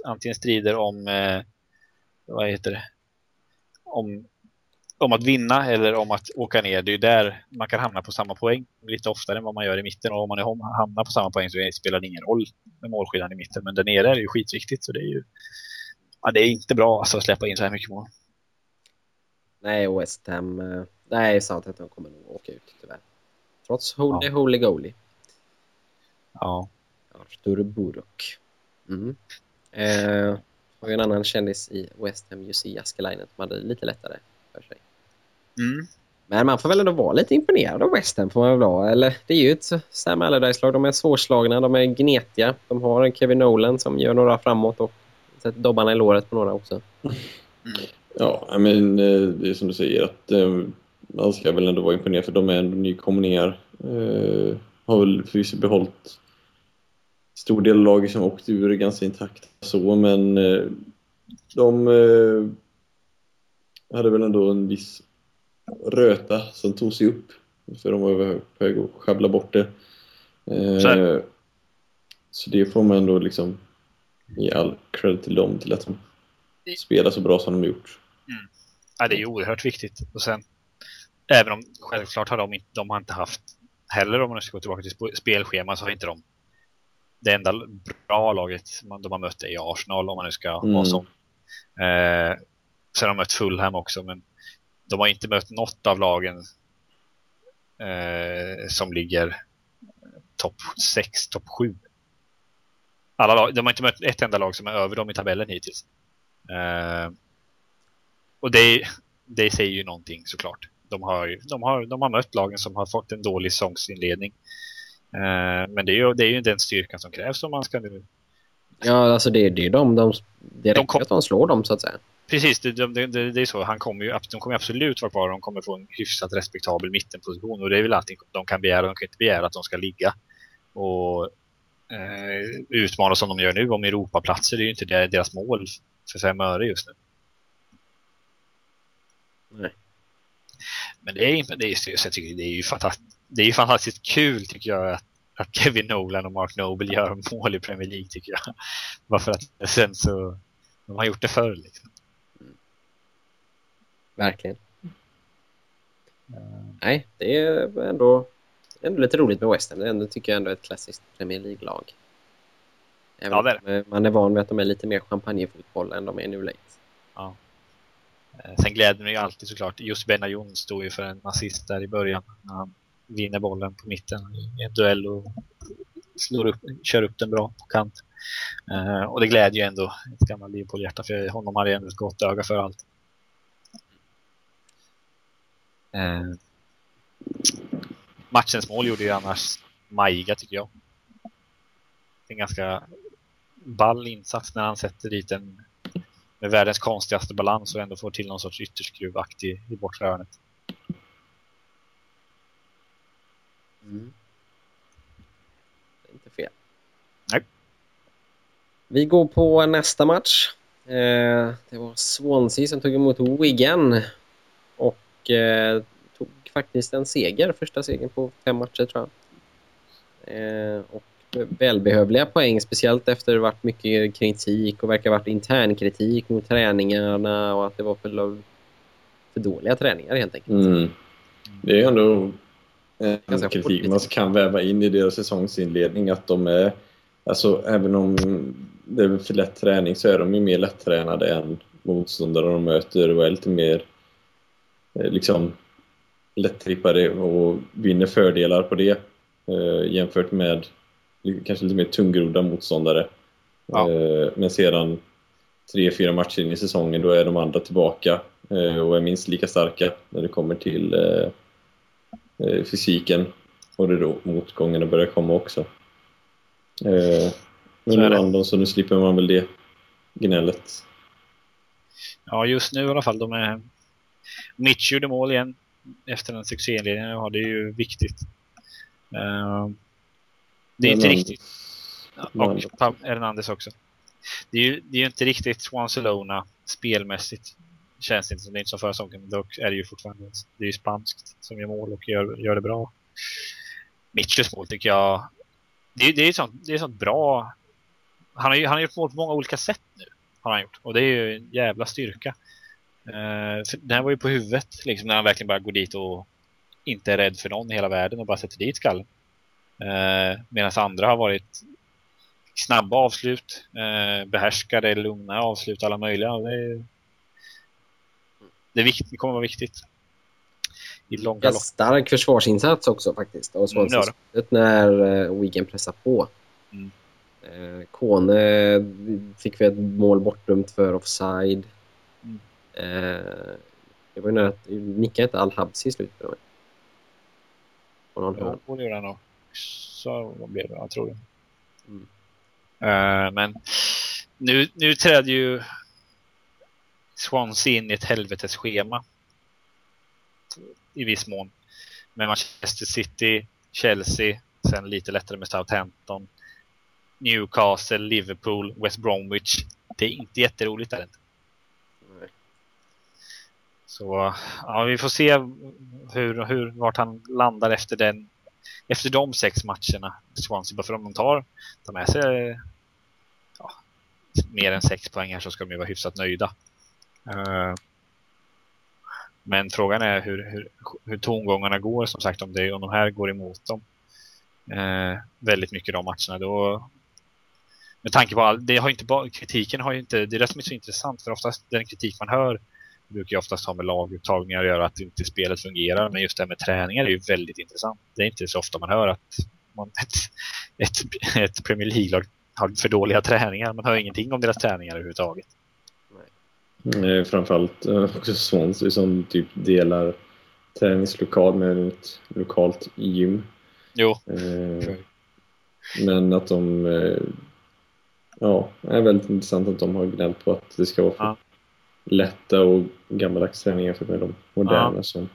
antingen strider om eh, vad heter det? Om om att vinna eller om att åka ner. Det är ju där man kan hamna på samma poäng lite oftare än vad man gör i mitten. Och om man är- hamnar på samma poäng så spelar det ingen roll med målskillnaden i mitten. Men där nere är det ju skitviktigt. Så det är ju ja, det är inte bra alltså, att släppa in så här mycket mål. Nej, West Ham... eh, Nej, Southampton kommer nog åka ut tyvärr. Trots Holy Ja. Holy Goalie. Ja. Artur Buruk. Mm. Eh, har ju en annan kändis i West Ham, Jussi Jaskelainen, som hade lite lättare för sig. Mm. Men man får väl ändå vara lite imponerad av West Ham får man väl vara. Eller det är ju ett Sam Allardyce-lag. De är svårslagna, de är gnetiga. De har en Kevin Nolan som gör några framåt och sätter dobbarna i låret på några också. Ja, men eh, det är som du säger att eh, man ska väl ändå vara imponerad för de är ändå nykomlingar. Eh, har väl förvisso behållit stor del av laget som åkte ur ganska intakt så, men eh, de eh, hade väl ändå en viss röta som tog sig upp. För de var på väg att sjabbla bort det. Så Eh, så det får man ändå liksom ge all cred till dem till att de spelar så bra som de gjort. Ja, det är ju oerhört viktigt. Och sen, även om självklart har de inte, de har inte haft heller, om man ska gå tillbaka till sp- spelschema, så har inte de det enda bra laget man, de har mött är i Arsenal, om man nu ska Mm. vara sån. Eh, sen har de mött Fulham också, men de har inte mött något av lagen eh, som ligger topp 6, topp 7. Alla lag, de har inte mött ett enda lag som är över dem i tabellen hittills. Eh, och det, det säger ju någonting såklart. De har, de, har, de har mött lagen som har fått en dålig säsongsinledning. Eh, men det är, ju, det är ju den styrkan som krävs om man ska. Ja, alltså det, det är de, de, det räcker kom- att de slår dem så att säga. Precis, det, det, det, det är så. Han kommer ju, de kommer absolut vara kvar. De kommer få en hyfsat respektabel mittenposition. Och det är väl allting de kan begära. De kan inte begära att de ska ligga och eh, utmana som de gör nu om Europaplatser. Det är ju inte deras mål för fem öre just nu. Nej. Men det är, det är, jag tycker det är ju fantastiskt, det är ju fantastiskt kul tycker jag att, att Kevin Nolan och Mark Noble gör mål i Premier League tycker jag. Bara för att sen så de har gjort det förr liksom. Verkligen. Nej, det är ändå, ändå lite roligt med West Ham. Det är ändå, tycker jag ändå är ett klassiskt Premier League-lag. Ja, det är om man är van vid att de är lite mer champagnefotboll än de är i nuläget. Eh, Sen gläder mig ju alltid såklart. Just Benayoun stod ju för en assist där i början. Han vinner bollen på mitten i en duell och slår upp, kör upp den bra på kant. Eh, och det glädjer ju ändå ett gammalt Liverpool-hjärta för honom hade jag ändå ett gott öga för allt. Eh, matchens mål gjorde ju annars Maiga tycker jag. En ganska ball insats när han sätter dit en med världens konstigaste balans och ändå får till någon sorts ytterskruvaktig i bortre hörnet. Mm. Det är inte fel. Nej. Vi går på nästa match. Eh, det var Swansea som tog emot Wigan och eh, tog faktiskt en seger, första segern på fem matcher tror jag. Eh, och välbehövliga poäng, speciellt efter det varit mycket kritik och verkar ha varit intern kritik mot träningarna och att det var för, för dåliga träningar helt enkelt. Mm. Det är ändå Ganska kritik man kan väva in i deras säsongsinledning att de är, alltså även om det är för lätt träning så är de ju mer lättränade än motståndare de möter och är lite mer eh, liksom lättrippade och vinner fördelar på det eh, jämfört med kanske lite mer tungrodda motståndare. Ja. Eh, men sedan tre, fyra matcher in i säsongen då är de andra tillbaka eh, och är minst lika starka när det kommer till eh, eh, fysiken och det är då motgångarna börjar komma också. Eh, men det. London så nu slipper man väl det gnället. Ja, just nu i alla fall. De är... Mitch gjorde mål igen efter den succéinledningen. Ja, det är ju viktigt. Eh, det är inte riktigt. Och Hernandez också. Det är ju det är inte riktigt Swansalona spelmässigt. Känns det inte som det är inte som förra säsongen. Dock är det ju fortfarande det är ju spanskt som gör mål och gör, gör det bra. Mitchells mål tycker jag. Det, är- det är sånt, det är sånt bra. Han har ju han har gjort mål på många olika sätt nu. Har han gjort. Och det är ju en jävla styrka. Eh, uh, den här var ju på huvudet liksom när han verkligen bara går dit och inte är rädd för någon i hela världen och bara sätter dit skallen. Eh, uh, Medan andra har varit snabba avslut, uh, behärskade, lugna avslut, alla möjliga. Det, är, det, är viktigt, det kommer vara viktigt. I långa En lopp. stark försvarsinsats också faktiskt Mm, Swansea mm, när uh, Wigan pressar på. Mm. Eh, Kone fick vi ett mål bortdömt för offside. Mm. Eh, det var ju nära att nickade inte Al-Habsi i slutet. På någon hörn. Jo, det gjorde han nog. Så blev det, jag tror det. Mm. Eh, men nu, nu träder ju Swansea in i ett helvetes schema. I viss mån. Med Manchester City, Chelsea, sen lite lättare med Southampton, Newcastle, Liverpool, West Bromwich. Det är inte jätteroligt där inte. Nej. Så ja, vi får se hur, hur, vart han landar efter den efter de sex matcherna. Swansea, bara för om de tar, tar med sig ja, mer än sex poäng här så ska de ju vara hyfsat nöjda. Eh, men frågan är hur, hur, hur tongångarna går som sagt om, det, om de här går emot dem. eh, väldigt mycket de matcherna då med tanke på all, det har inte bara, kritiken har ju inte, det är det som är så intressant för oftast den kritik man hör brukar ju oftast ha med laguttagningar att göra att inte spelet fungerar men just det här med träningar är ju väldigt intressant. Det är inte så ofta man hör att man, ett, ett, ett Premier League-lag har för dåliga träningar. Man hör ingenting om deras träningar överhuvudtaget. Nej, framförallt eh, också Swansea som typ delar träningslokal med ett lokalt gym. Jo. Eh, men att de eh, ja, är väldigt intressant att de har gnällt på att det ska vara för Ja. lätta och gammaldags träningar för de moderna Ja. som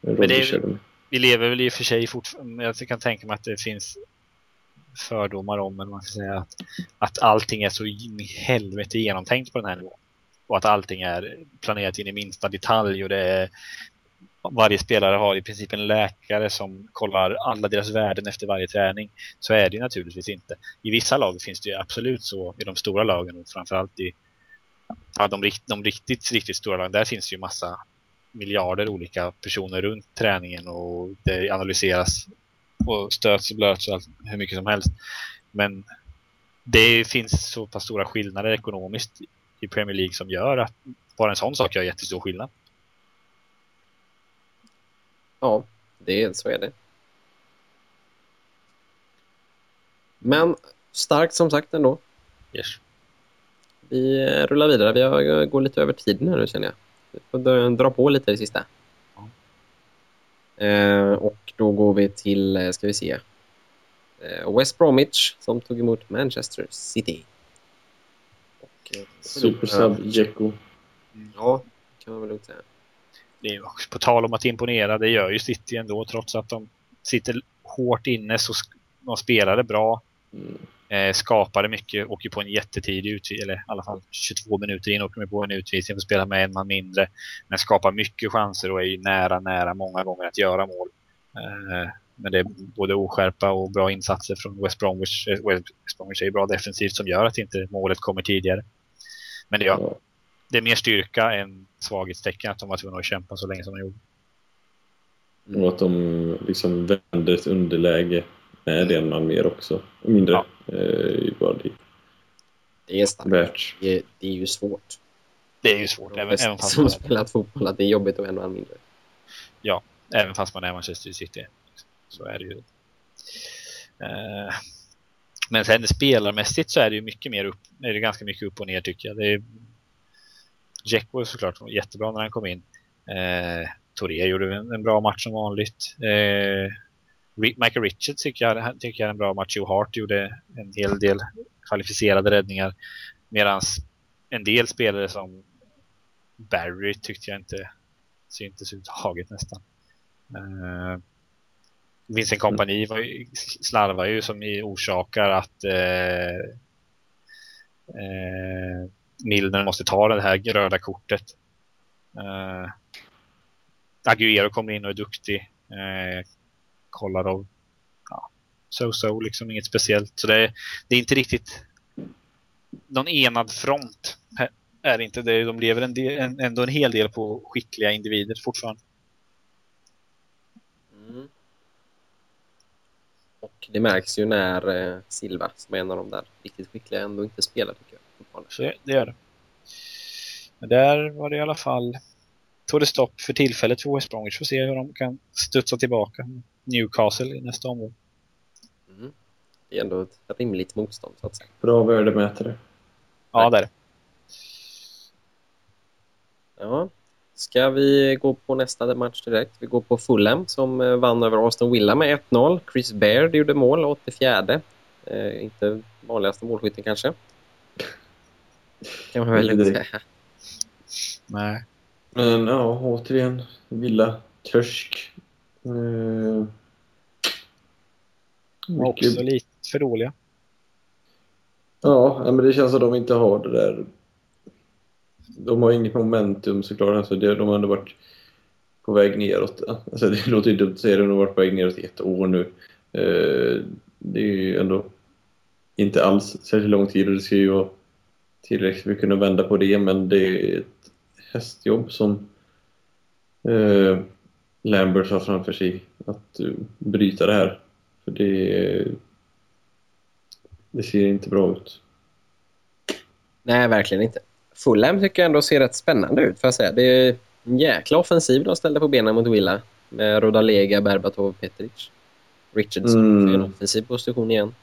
det Roddy körde med. Vi lever väl i och för sig fortfarande, jag kan tänka mig att det finns fördomar om, eller man ska säga, att, att allting är så in i helvete genomtänkt på den här nivån. Och att allting är planerat in i minsta detalj och det är varje spelare har i princip en läkare som kollar alla deras värden efter varje träning. Så är det ju naturligtvis inte. I vissa lag finns det ju absolut så, i de stora lagen och framförallt i ja, de, rikt, de riktigt, riktigt stora lagen. Där finns det ju massa miljarder olika personer runt träningen och det analyseras och stöts och blöts och allt, hur mycket som helst. Men det finns så pass stora skillnader ekonomiskt i Premier League som gör att bara en sån sak gör jättestor skillnad. Ja, det, så är det. Men starkt som sagt ändå. Yes. Vi rullar vidare. Vi har- går lite över tiden här nu känner jag. Vi får dra- på lite det sista. Eh, och då går vi till, eh, ska vi se, eh, West Bromwich som tog emot Manchester City. Och, Supersub Jekko. Ja, kan man väl lugnt säga. Det är ju också på tal om att imponera, det gör ju City ändå trots att de sitter hårt inne så de spelade bra. Mm. Eh, skapade mycket, åker på en jättetidig utvisning, eller i alla fall 22 minuter in åker de på en utvisning och spelar med en man mindre. Men skapar mycket chanser och är ju nära, nära många gånger att göra mål. Eh, men det är både oskärpa och bra insatser från West Bromwich. Eh, West Bromwich är bra defensivt som gör att inte målet kommer tidigare. Men det, ja, Ja. det är mer styrka än svaghetstecken att de var tvungna att kämpa så länge som de gjorde. Och att de liksom vände ett underläge med en man mer också. Mindre. Ja. Eh, är ju bara det Det är starkt. Det är, det är ju svårt. Det är ju svårt, även, även, fast som man, spelat fotboll att det är jobbigt att en mindre. även fast man är Manchester City. Så är det ju. Eh, men sen spelarmässigt så är det ju mycket mer upp, är det ganska mycket upp och ner tycker jag. Det är, Jack var såklart jättebra när han kom in. Eh, Toré gjorde en, en bra match som vanligt. Eh, Michael Richards tycker jag, tycker jag är en bra match. Joe Hart gjorde en hel del kvalificerade räddningar. Medan en del spelare som Barry tyckte jag inte syntes överhuvudtaget nästan. Eh, Vincent Kompani slarvar ju som orsakar att eh, eh, Milner måste ta det här röda kortet. Eh, Aguero kommer in och är duktig. Eh, av. ja, so-so, liksom inget speciellt. Så det, är- det är inte riktigt någon enad front. Är inte det. De lever en del, en, ändå en hel del på skickliga individer fortfarande. Mm. Och det märks ju när eh, Silva, som är en av de där riktigt skickliga, ändå inte spelar tycker jag. det, det gör det. Men där var det i alla fall tog det stopp för tillfället för West Bromwich. Får se hur de kan studsa tillbaka. Newcastle i nästa omgång. Mm. Det är ändå ett rimligt motstånd så att säga. Bra värdemätare. Ja, där. Ja. Ska vi gå på nästa match direkt? Vi går på Fulham som eh, vann över Aston Villa med 1-0. Chris Baird gjorde mål, 84. Eh, inte vanligaste målskytten kanske. Kan man väl inte säga. Nej. Men ja, återigen. Villa. Trösk. Eh, mycket- Också lite för dåliga. Ja, ja, men det känns som att de inte har det där. De har inget momentum såklart. Alltså, det, de har ändå varit på väg neråt. Alltså, det låter ju dumt att säga det, de har varit på väg neråt i ett år nu. Eh, det är ju ändå inte alls särskilt lång tid och det ska ju vara tillräckligt för att kunna vända på det, men det är ett hästjobb som eh, Lambert har framför sig att uh, bryta det här. För det, det ser inte bra ut. Nej, verkligen inte. Fulham tycker jag ändå ser rätt spännande ut. För att säga. Det är en jäkla offensiv de ställde på benen mot Villa. Med Rodalega, Berbatov och Petric. Richardson Mm. i en offensiv position igen.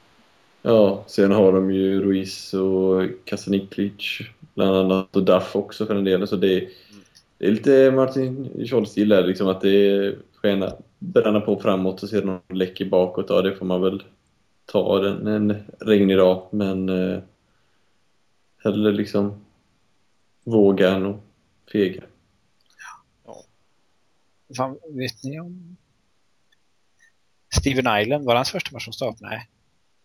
Ja, sen har de ju Ruiz och Kasaniklic bland annat och Duff också för en del. Så det, det är lite Martin Scholl-stil där, liksom att det är skena, bränna på framåt och sedan läcker bakåt. Ja, det får man väl ta den en regnig dag, men eh, hellre liksom våga än att fega. Fan, vet ni om Steven Island? Var det hans första match som start? Nej.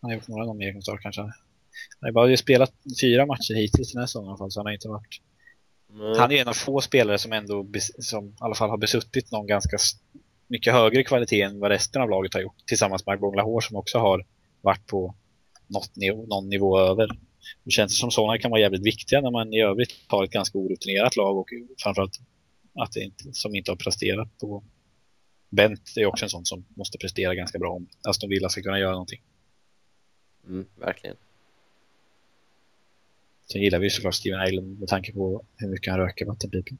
Han har gjort några gånger från start kanske. Han har ju bara spelat fyra matcher hittills den här säsongen i alla fall, så han har inte varit... Han är en av få spelare som ändå som i alla fall har besuttit någon ganska mycket högre kvalitet än vad resten av laget har gjort. Tillsammans med Agbong Lahore som också har varit på något nivå, någon nivå över. Det känns som sådana kan vara jävligt viktiga när man i övrigt har ett ganska orutinerat lag och framförallt att det inte, som inte har presterat på Bent är också en sån som måste prestera ganska bra om Aston Villa ska kunna göra någonting. Mm, verkligen. Sen gillar vi såklart Steven Island med tanke på hur mycket han röker vattenpipen.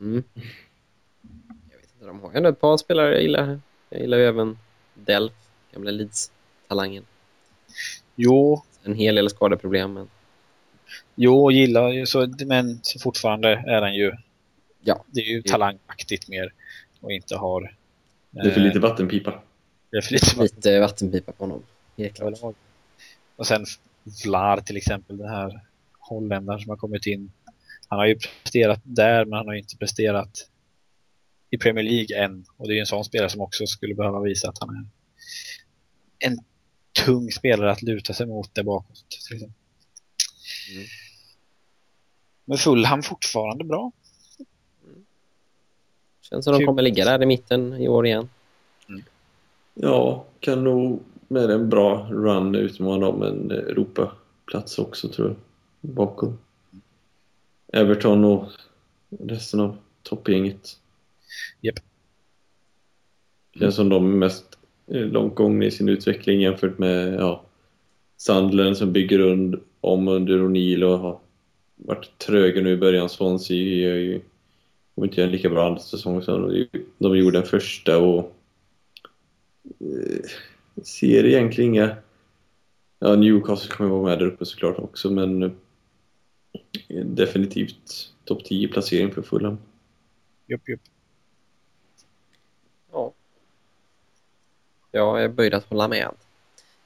Mm. Jag vet inte, de har ju ändå ett par spelare jag gillar. Jag gillar ju även Delf, gamla Leeds-talangen. Jo, En hel del skadeproblem, men jo, gillar ju så, men så fortfarande är han ju Ja. det är ju talangaktigt mer och inte har Det är för eh, lite vattenpipa. det är för lite lite vattenpipa på honom. Helt. Och sen Vlar till exempel, den här holländaren som har kommit in. Han har ju presterat där, men han har ju inte presterat i Premier League än. Och det är ju en sån spelare som också skulle behöva visa att han är en tung spelare att luta sig mot där bakåt. Mm. Men Fulham fortfarande bra. Känns som de Kul. kommer ligga där i mitten i år igen. Ja, kan nog med en bra run utmana om en Europaplats också tror jag. Bakom. Everton och resten av toppgänget. Japp. Känns som de är mest Eh, långt gången i sin utveckling jämfört med ja, Sandlen som bygger und, om under O'Neill och har varit tröga nu i början. Swansea gör ju kommer inte göra en lika bra andra säsong som de, de gjorde den första och eh, ser egentligen inga... Ja, Newcastle kommer vara med där uppe såklart också, men eh, definitivt topp 10 placering för Fulham. Jupp, jupp. Ja. Jag är böjd att hålla med.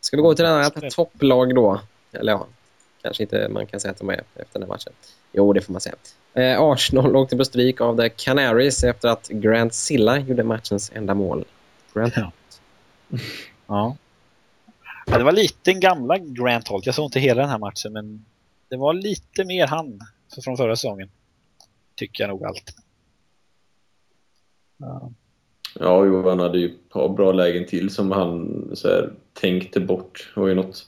Ska vi gå till den här topplag då? Eller ja, kanske inte man kan säga att de är efter den här matchen. Jo, det får man säga. Eh, Arsenal åkte på stryk av The Canaries efter att Grant Silla gjorde matchens enda mål. Grant Ja. Ja. ja. Det var lite den gamla Grant Holt. Jag såg inte hela den här matchen, men det var lite mer han från förra säsongen. Tycker jag nog allt. Ja. Ja, jo, han hade ju ett par bra lägen till som han så här, tänkte bort. Det var ju något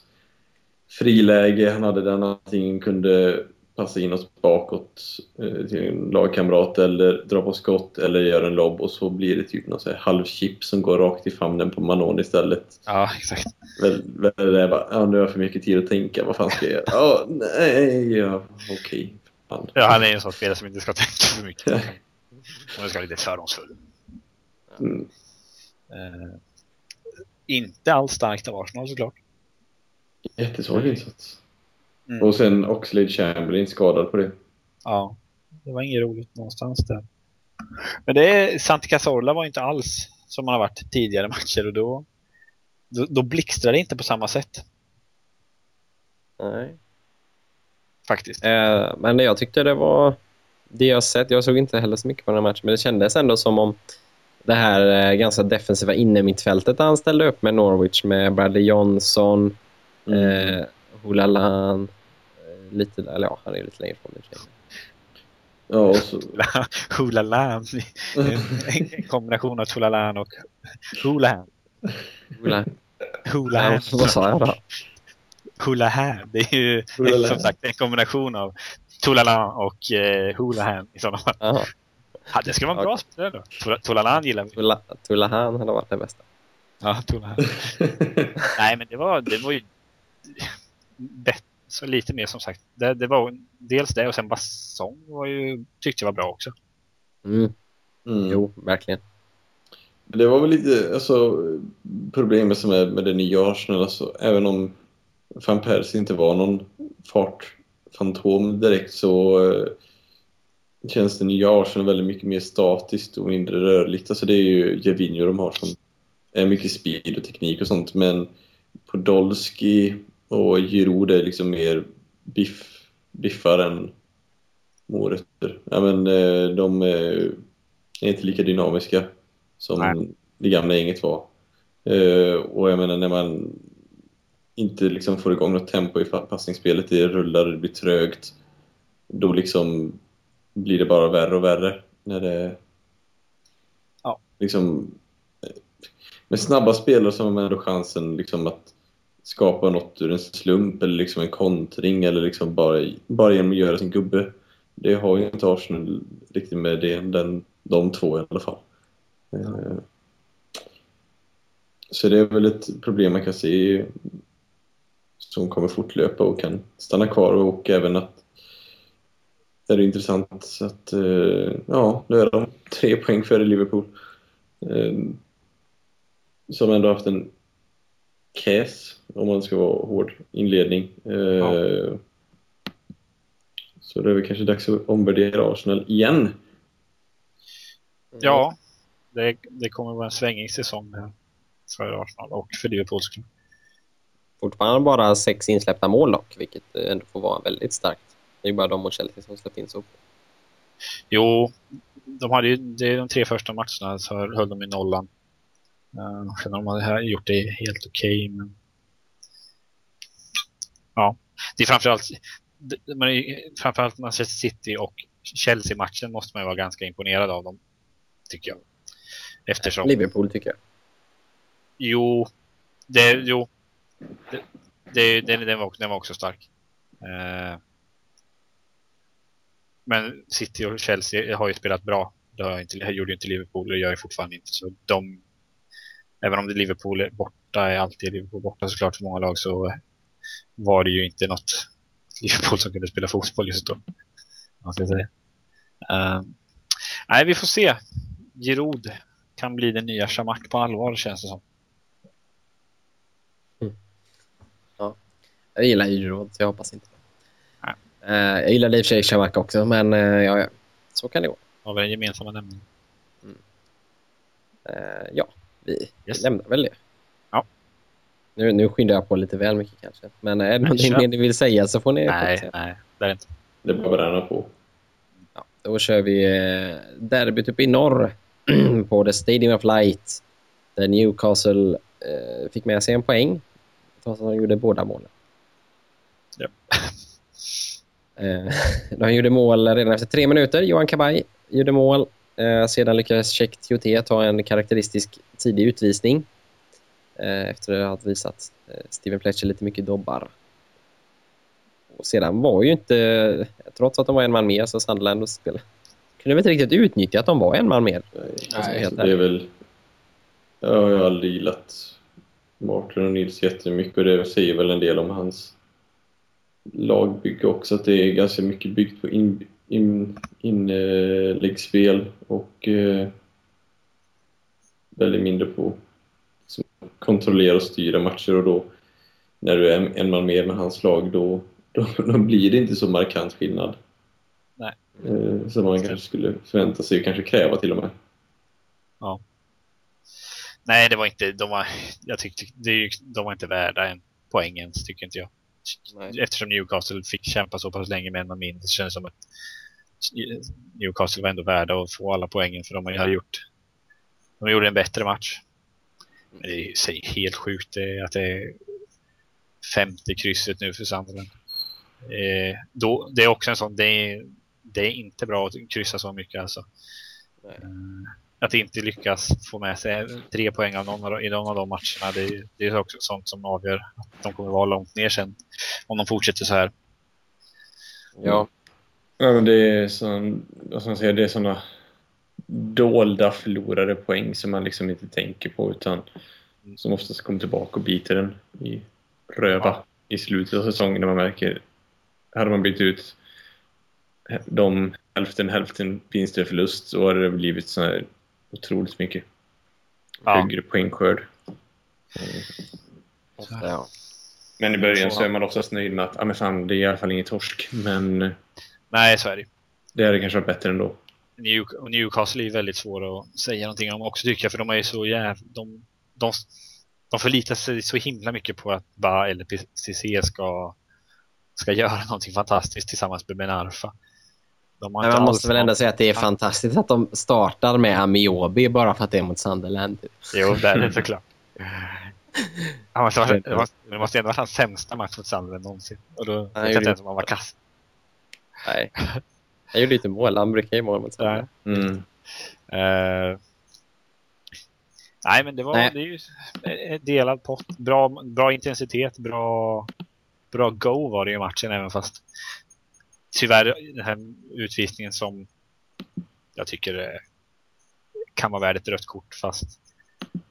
friläge han hade där han antingen kunde passa inåt bakåt eh, till en lagkamrat eller dra på skott eller göra en lobb och så blir det typ någon så här halvchip som går rakt i famnen på Manon istället. ja, exakt. Väl, väl det är bara, ja, nu har jag för mycket tid att tänka, vad fan ska jag göra? Ja, nej, ja, okej. Fan. Ja, han är en sån spelare som inte ska tänka för mycket. Han ska vara lite fördomsfull. Mm. Eh, inte alls starkt av Arsenal såklart. Jättesvag insats. Mm. Och sen Oxlade Chamberlain skadad på det. Ja, det var inget roligt någonstans där. Men det är, Santi Cazorla var inte alls som man har varit tidigare matcher och då, då, då blixtrar det inte på samma sätt Nej. faktiskt. Eh, men jag tyckte det var det jag sett. Jag såg inte heller så mycket på den här matchen, men det kändes ändå som om det här eh, ganska defensiva innermittfältet han ställde upp med Norwich med Bradley Johnson, Mm. eh, Hulalan, eh, lite där, eller ja, han är lite längre för sig. Ja, och så... Hulalan. en, kombination av Tulalan och Hulahan. Hula- Hulahan. Ja, vad sa jag då? Hulahan. Det är ju Hulahan. som sagt en kombination av Tulalan och eh, Hulahan i sådana fall. Jaha, Ja, det ska vara en bra spelare då. Tulalan gillar vi. Tula- Tulahan hade varit det bästa. Ja, Tulahan. Nej, men det var, det var ju bättre, så lite mer som sagt. Det, det var dels det och sen Basson var ju, tyckte jag var bra också. Mm, Mm. jo, verkligen. Det var väl lite alltså, problemet som är med det nya Arsenal. Alltså, även om van Persie inte var någon fartfantom direkt så eh, känns det nya Arsenal väldigt mycket mer statiskt och mindre rörligt. Alltså, det är ju Gervinho de har som är mycket speed och teknik och sånt. Men Podolski och Giroud är liksom mer biff, biffar än morötter. Ja, men, eh, de är inte lika dynamiska som Nej. det gamla gänget var. Eh, och jag menar när man inte liksom får igång något tempo i passningsspelet, det rullar, det blir trögt, då liksom blir det bara värre och värre när det Ja. liksom med snabba spelare så har man ändå chansen liksom att skapa något ur en slump eller liksom en kontring eller liksom bara, bara genom att göra sin gubbe. Det har ju inte Arsenal riktigt med det, den, de två i alla fall. Eh, Så det är väl ett problem man kan se som kommer fortlöpa och kan stanna kvar och även att det är intressant att eh, ja, nu är de tre poäng före Liverpool. Eh, Som ändå haft en käs, om man ska vara hård, inledning. Eh, Så det är väl kanske dags att omvärdera Arsenal igen. Ja, det, det kommer vara en svängig säsong här för Arsenal och för Liverpool. Fortfarande bara sex insläppta mål dock, vilket ändå får vara väldigt starkt. Det är bara de mot Chelsea som släppt in så. Jo, de hade ju, det är de tre första matcherna så höll de i nollan. Uh, sen har de hade gjort det helt okej, men ja, det är framförallt är, framförallt Manchester City och Chelsea-matchen måste man ju vara ganska imponerad av dem, tycker jag. Eftersom, Liverpool tycker jag. jo, det, jo, det, det, den, den, var, den var också stark. Eh, men City och Chelsea har ju spelat bra. Det har inte, gjorde ju inte Liverpool och det gör ju fortfarande inte. Så de, även om det Liverpool är borta, är alltid Liverpool borta såklart för många lag så var det ju inte något Liverpool som kunde spela fotboll just då. om ska säga. Ehm, nej, vi får se. Giroud kan bli den nya Shamak på allvar känns det som. Mm. Jag gillar Giroud, så jag hoppas inte. Eh, jag gillar i och för sig Shamak också, men eh, ja, ja, så kan det gå. Har vi den gemensamma nämnaren? Eh, ja, vi Yes. lämnar väl det. Ja. Nu, nu skyndar jag på lite väl mycket kanske. Men är det någonting kör. mer ni vill säga så får ni Nej, nej, det är inte. Det är bara att bränna på. Ja, då kör vi derbyt uppe i norr på The Stadium of Light. Där Newcastle eh, fick med sig en poäng. Trots att de gjorde båda målen. Ja. Eh, de gjorde mål redan efter tre minuter. Johan Kabay gjorde mål. Eh, sedan lyckades Cheikh Tioté ta en karaktäristisk tidig utvisning. Eh, efter att ha visat Steven Fletcher lite mycket dobbar. Och sedan var ju inte, trots att de var en man mer, så Sunderland och spel kunde väl inte riktigt utnyttja att de var en man mer. Alltså, Nej, det är väl... Jag har ju aldrig gillat Martin och Nils jättemycket och det säger väl en del om hans lagbygge också, att det är ganska mycket byggt på in, in, inläggsspel och eh, väldigt mindre på liksom, kontrollera och styra matcher och då när du är en man mer med hans lag då, då, då blir det inte så markant skillnad. Nej. Eh, som man kanske skulle förvänta sig och kanske kräva till och med. Ja. Nej, det var inte, de var, jag tyckte, det de var inte värda en poäng ens, tycker inte jag. Nej. Eftersom Newcastle fick kämpa så pass länge med en man mindre så känns det som att Newcastle var ändå värda att få alla poängen för de har gjort de gjorde en bättre match. Men det är helt sjukt det, att det är femte krysset nu för Sunderland. Eh, då, det är också en sån, det är, det är inte bra att kryssa så mycket alltså. Eh, att inte lyckas få med sig tre poäng av någon, i någon av de matcherna, det är, det är också sånt som avgör att de kommer vara långt ner sen om de fortsätter så här. Ja, Ja, men det är sån, säga, det är såna dolda förlorade poäng som man liksom inte tänker på utan som oftast kommer tillbaka och biter den i röva Ja. i slutet av säsongen när man märker hade man bytt ut de hälften hälften vinst och förlust så hade det blivit så här otroligt mycket Ja. högre poängskörd. ofta, ja. Men i början Så- är man oftast nöjd med att ah, men fan, det är i alla fall ingen torsk men Nej, så är det ju. det hade kanske varit bättre ändå. New, och Newcastle är väldigt svåra att säga någonting om också tycker jag, för de är ju så jävla... De, de, de förlitar sig så himla mycket på att Ba eller PCC ska, ska göra någonting fantastiskt tillsammans med Ben Arfa. De inte man måste väl ändå säga att det är fantastiskt att de startar med Amiobi bara för att det är mot Sunderland. typ. Jo, det är det såklart. Han måste, det måste, det måste ändå varit hans sämsta match mot Sunderland någonsin. Och då vet jag gjorde- inte ens om han var kass. Nej. Han gjorde inte mål. Han brukar ju mål mot Sunderland. Mm. Eh, nej, men det var Nej. det är ju en delad pott. Bra, bra intensitet, bra, bra go var det i matchen även fast tyvärr den här utvisningen som jag tycker eh, kan vara värd ett rött kort fast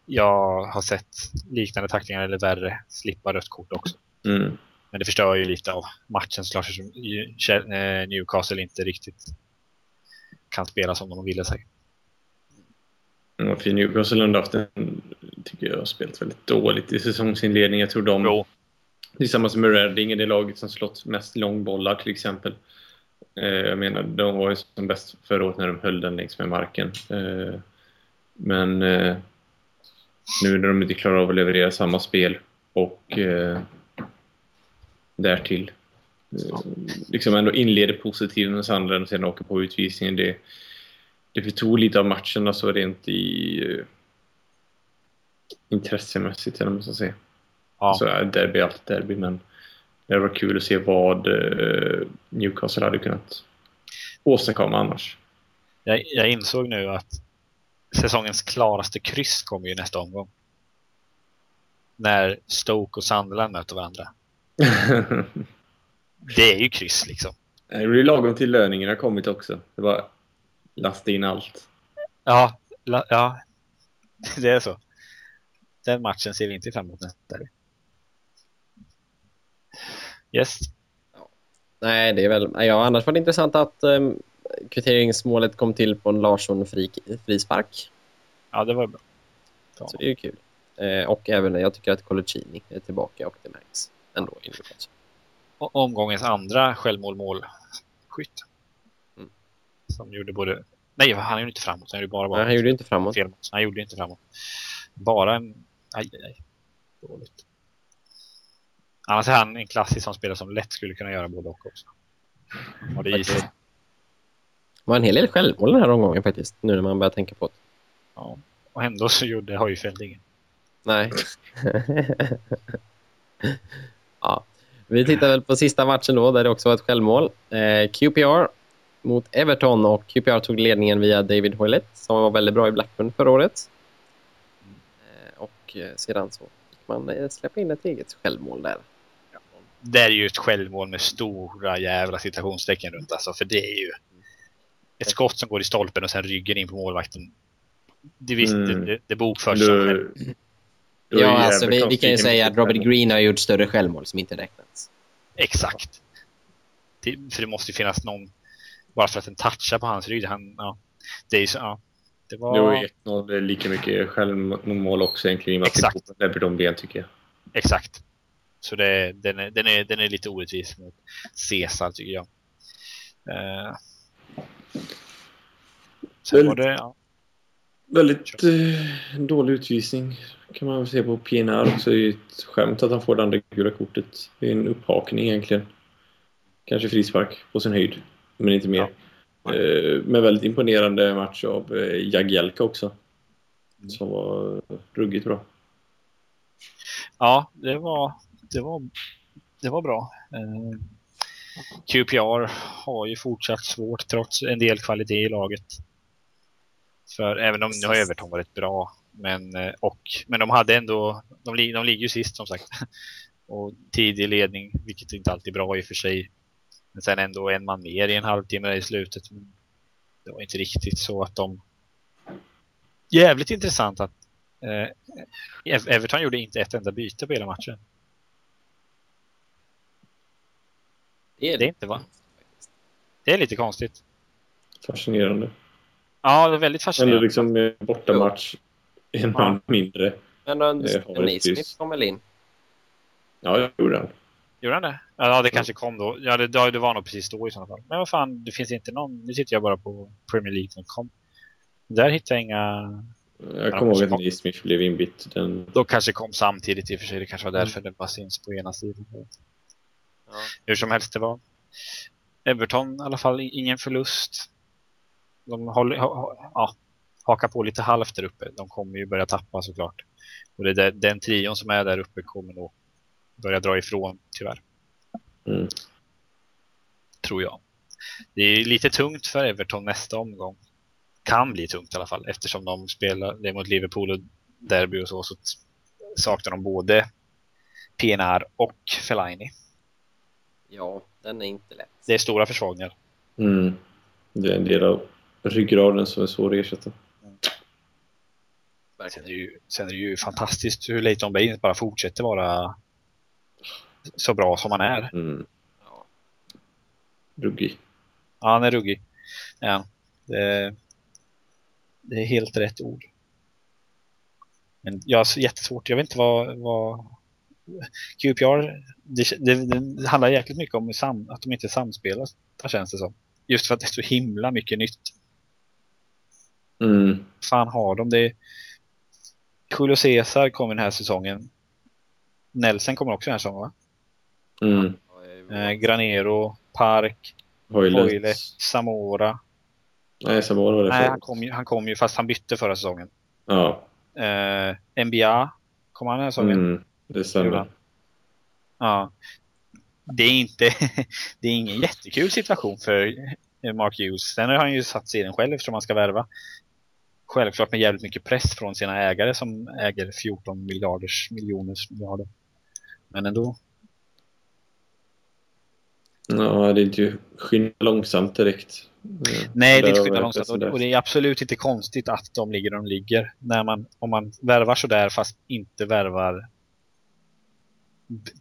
jag har sett liknande tacklingar eller värre slippa rött kort också. Mm. Men det förstör ju lite av matchen såklart som eh, Newcastle inte riktigt kan spela som de ville sig. Ja, för Newcastle har haft en, tycker jag, har spelat väldigt dåligt i säsongsinledningen. Jag tror de, Jo, tillsammans med Reading, är det laget som slått mest långbollar till exempel. Eh, jag menar, de var ju som bäst förra året när de höll den längs med marken. Eh, men eh, nu när de inte klarar av att leverera samma spel och eh, därtill eh, liksom ändå inleder positivt med Sandland och sedan åker på utvisningen. Det, det förtog lite av matchen alltså rent i eh, intressemässigt, eller vad man ska säga ja. Så är derby alltid derby, men det var kul att se vad eh, Newcastle hade kunnat åstadkomma annars. Jag, jag insåg nu att säsongens klaraste kryss kommer ju nästa omgång. När Stoke och Sunderland möter varandra. Det är ju kryss liksom. det blir lagom till löningen har kommit också. Det var lasta in allt. Ja, la, ja, det är så. Den matchen ser vi inte fram emot nästa Yes. Nej, det är väl... Ja, annars var det intressant att um, kvitteringsmålet kom till på en Larsson fri, frispark. Ja, det var bra. Ja. Så det är ju kul. Eh, och även jag tycker att Coloccini är tillbaka och det märks ändå. Och omgångens andra självmål målskytt. Mm. Som gjorde både... Nej, han gjorde inte framåt. Han gjorde bara, bara Nej, han gjorde inte framåt. Han gjorde inte framåt. Bara en... Aj, aj, aj. Dåligt. Annars är han en klassisk som spelare som lätt skulle kunna göra både och också. Och det är Faktiskt. is. Det var en hel del självmål den här omgången faktiskt, nu när man börjar tänka på det. Ja. Och ändå så gjorde Höjfeldt ingen. Nej. ja. Vi tittar väl på sista matchen då, där det också var ett självmål. Eh, QPR mot Everton och QPR tog ledningen via David Hoylett som var väldigt bra i Blackburn förra året. Eh, och eh, sedan så fick man eh, släppa in ett eget självmål där. Det är ju ett självmål med stora jävla citationstecken runt alltså. För det är ju ett skott som går i stolpen och sen ryggen in på målvakten. Det, visst, Mm. det, det bokförs då är Ja, alltså vi, vi kan ju säga att mycket Robert. Green har gjort större självmål som inte räknats. Exakt. Det, för det måste ju finnas någon, bara för att den touchar på hans rygg. Han, ja, det är ju så, ja. Det var Då är 1-0 det är lika mycket självmål också egentligen. Exakt. det är på Everton ben tycker jag. exakt. Så det, den, är, den, är, den är lite orättvis mot Cesar tycker jag. Eh, sen var det, ja. Väldigt eh, dålig utvisning kan man väl se på PNR också. Det är ju ett skämt att han får det andra gula kortet. Det är en upphakning egentligen. Kanske frispark på sin höjd, men inte mer. Ja. Eh, men väldigt imponerande match av eh, Jagielka också. Mm. Som var ruggigt bra. Ja, det var, det var, det var bra. Eh, QPR har ju fortsatt svårt trots en del kvalitet i laget. För även om nu har Everton varit bra, men, eh, och, men de hade ändå, de, de ligger ju sist som sagt. Och tidig ledning, vilket inte alltid är bra i och för sig. Men sen ändå en man mer i en halvtimme i slutet. Det var inte riktigt så att de... Jävligt intressant att eh, Ev- Everton gjorde inte ett enda byte på hela matchen. Det är Det är inte va? Det är lite konstigt. Fascinerande. Ja, det är väldigt fascinerande. liksom eh, bortamatch. En Ja. man mindre. Men då, Det tyst. kom väl in? Ja, jag gjorde den. Gjorde han det? Ja, det kanske kom då. Ja, det, det var nog precis då i sådana fall. Men vad fan, det finns inte någon... Nu tittar jag bara på Premier League.com. Där hittar jag inga... Jag kommer ihåg att Naismith blev inbytt. Den... De kanske kom samtidigt i och för sig. Det kanske var därför det bara syns på ena sidan. Ja. Hur som helst, det var Everton i alla fall ingen förlust. De håller, ha, ha, ja, hakar på lite halvt där uppe. De kommer ju börja tappa såklart. Och det är där, den trion som är där uppe kommer nog börja dra ifrån tyvärr. Mm. Tror jag. Det är lite tungt för Everton nästa omgång. Kan bli tungt i alla fall eftersom de spelar det mot Liverpool och derby och så. Så saknar de både PNR och Fellaini. Ja, den är inte lätt. Det är stora försvagningar. Mm. Det är en del av ryggraden som är svår att ersätta. Sen är, det ju, sen är det ju fantastiskt hur Leighton Baines bara fortsätter vara så bra som han är. Mm. Ja. Ruggig. Ja, han är ruggig. Ja, det, det är helt rätt ord. Men jag har jättesvårt. Jag vet inte vad, vad QPR, det, det, det handlar jäkligt mycket om sam, att de inte samspelar, känns det som. Just för att det är så himla mycket nytt. Mm. fan har de det? Julio Cesar kommer den här säsongen. Nelson kommer också den här säsongen va? Mm. Eh, Granero, Park. Hoyle, Zamora. Nej, Samora var det Nej, han kom, ju, han kom ju fast han bytte förra säsongen. Ja. Eh, NBA kom han den här säsongen. Mm. Det stämmer. Ja. Det är inte, det är ingen jättekul situation för Mark Hughes. Sen har han ju satt sig i den själv eftersom han ska värva. Självklart med jävligt mycket press från sina ägare som äger 14 miljarders miljoners miljarder. Men ändå. Ja, det är inte skynda långsamt direkt. Nej, det är inte skynda långsamt. Och det är absolut inte konstigt att de ligger där de ligger. När man, om man värvar sådär fast inte värvar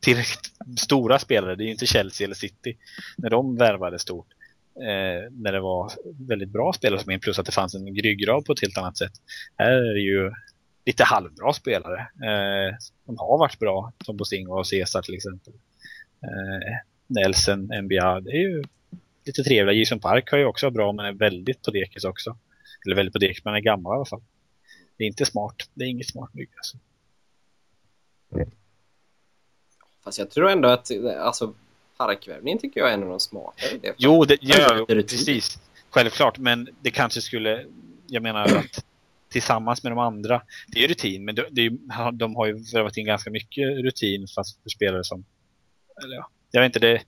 tillräckligt stora spelare. Det är ju inte Chelsea eller City. När de värvade stort. Eh, när det var väldigt bra spelare som in plus att det fanns en ryggrad på ett helt annat sätt. Här är det ju lite halvbra spelare. Eh, de har varit bra, som Bosingo och Cesar till exempel. Eh, Nelson, NBA, det är ju lite trevliga. Jason Park har ju också bra men är väldigt på dekis också. Eller väldigt på dekis, men är gammal i alla fall. Det är inte smart. Det är inget smart bygge. Alltså. Fast jag tror ändå att alltså, parkvärvning tycker jag är en av de smartare. Det Jo, det, ja, precis. Självklart, men det kanske skulle... Jag menar att tillsammans med de andra, det är rutin, men det, det är, de har ju värvat in ganska mycket rutin fast för spelare som... Eller ja, jag vet inte, det...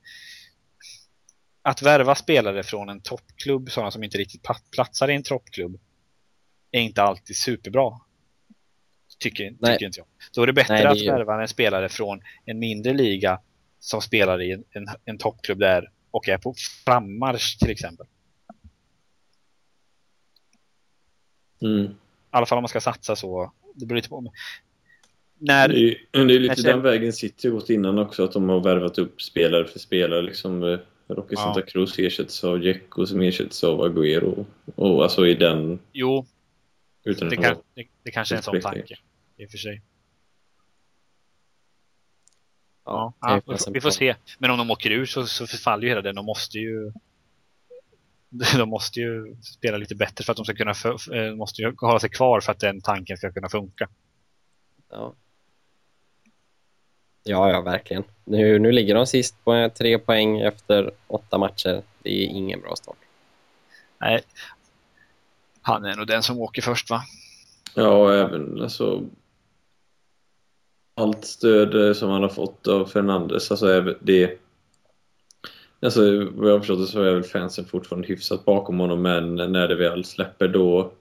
Att värva spelare från en toppklubb, sådana som inte riktigt platsar i en toppklubb, är inte alltid superbra. Tycker, Nej. tycker inte jag. Då är det bättre Nej, det är att ju- värva en spelare från en mindre liga som spelar i en, en, en toppklubb där och är på frammarsch till exempel. Mm. I alla fall om man ska satsa så. Det beror lite på. Det När, är, ju- det är lite känner- den vägen City har gått innan också, att de har värvat upp spelare för spelare. Liksom, eh, Rocky Ja. Santa Cruz ersätts av Dzeko som ersätts av Agüero. Och alltså i den... jo, Utan det, kan, det, det kanske är en sån tanke. I och för sig. Ja, ja, finnas en vi får se. Men om de åker ur så, så förfaller ju hela den. De måste ju de måste ju spela lite bättre för att de ska kunna för, eh, måste ju hålla sig kvar för att den tanken ska kunna funka. Ja. Ja, ja, verkligen. Nu, nu ligger de sist på tre poäng efter åtta matcher. Det är ingen bra start. Nej, han är nog den som åker först va? Ja, även alltså allt stöd eh, som han har fått av Fernandes, alltså även det Alltså vad jag har förstått det så är väl fansen fortfarande hyfsat bakom honom men när det väl släpper då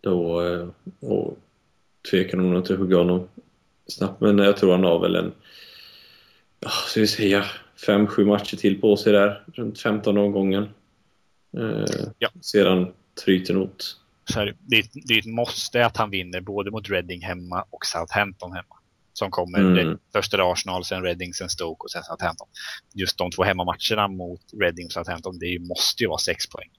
då eh, och tvekar de nog inte att hugga honom snabbt men jag tror han har väl en ja, ska vi säga fem, sju matcher till på sig där runt 15 omgången eh, Ja. sedan tryter något Så här, det, är, det är ett måste att han vinner både mot Reading hemma och Southampton hemma. Som kommer Mm. först är det Arsenal, sen Reading, sen Stoke och sen Southampton. Just de två hemmamatcherna mot Reading och Southampton, det måste ju vara sex poäng.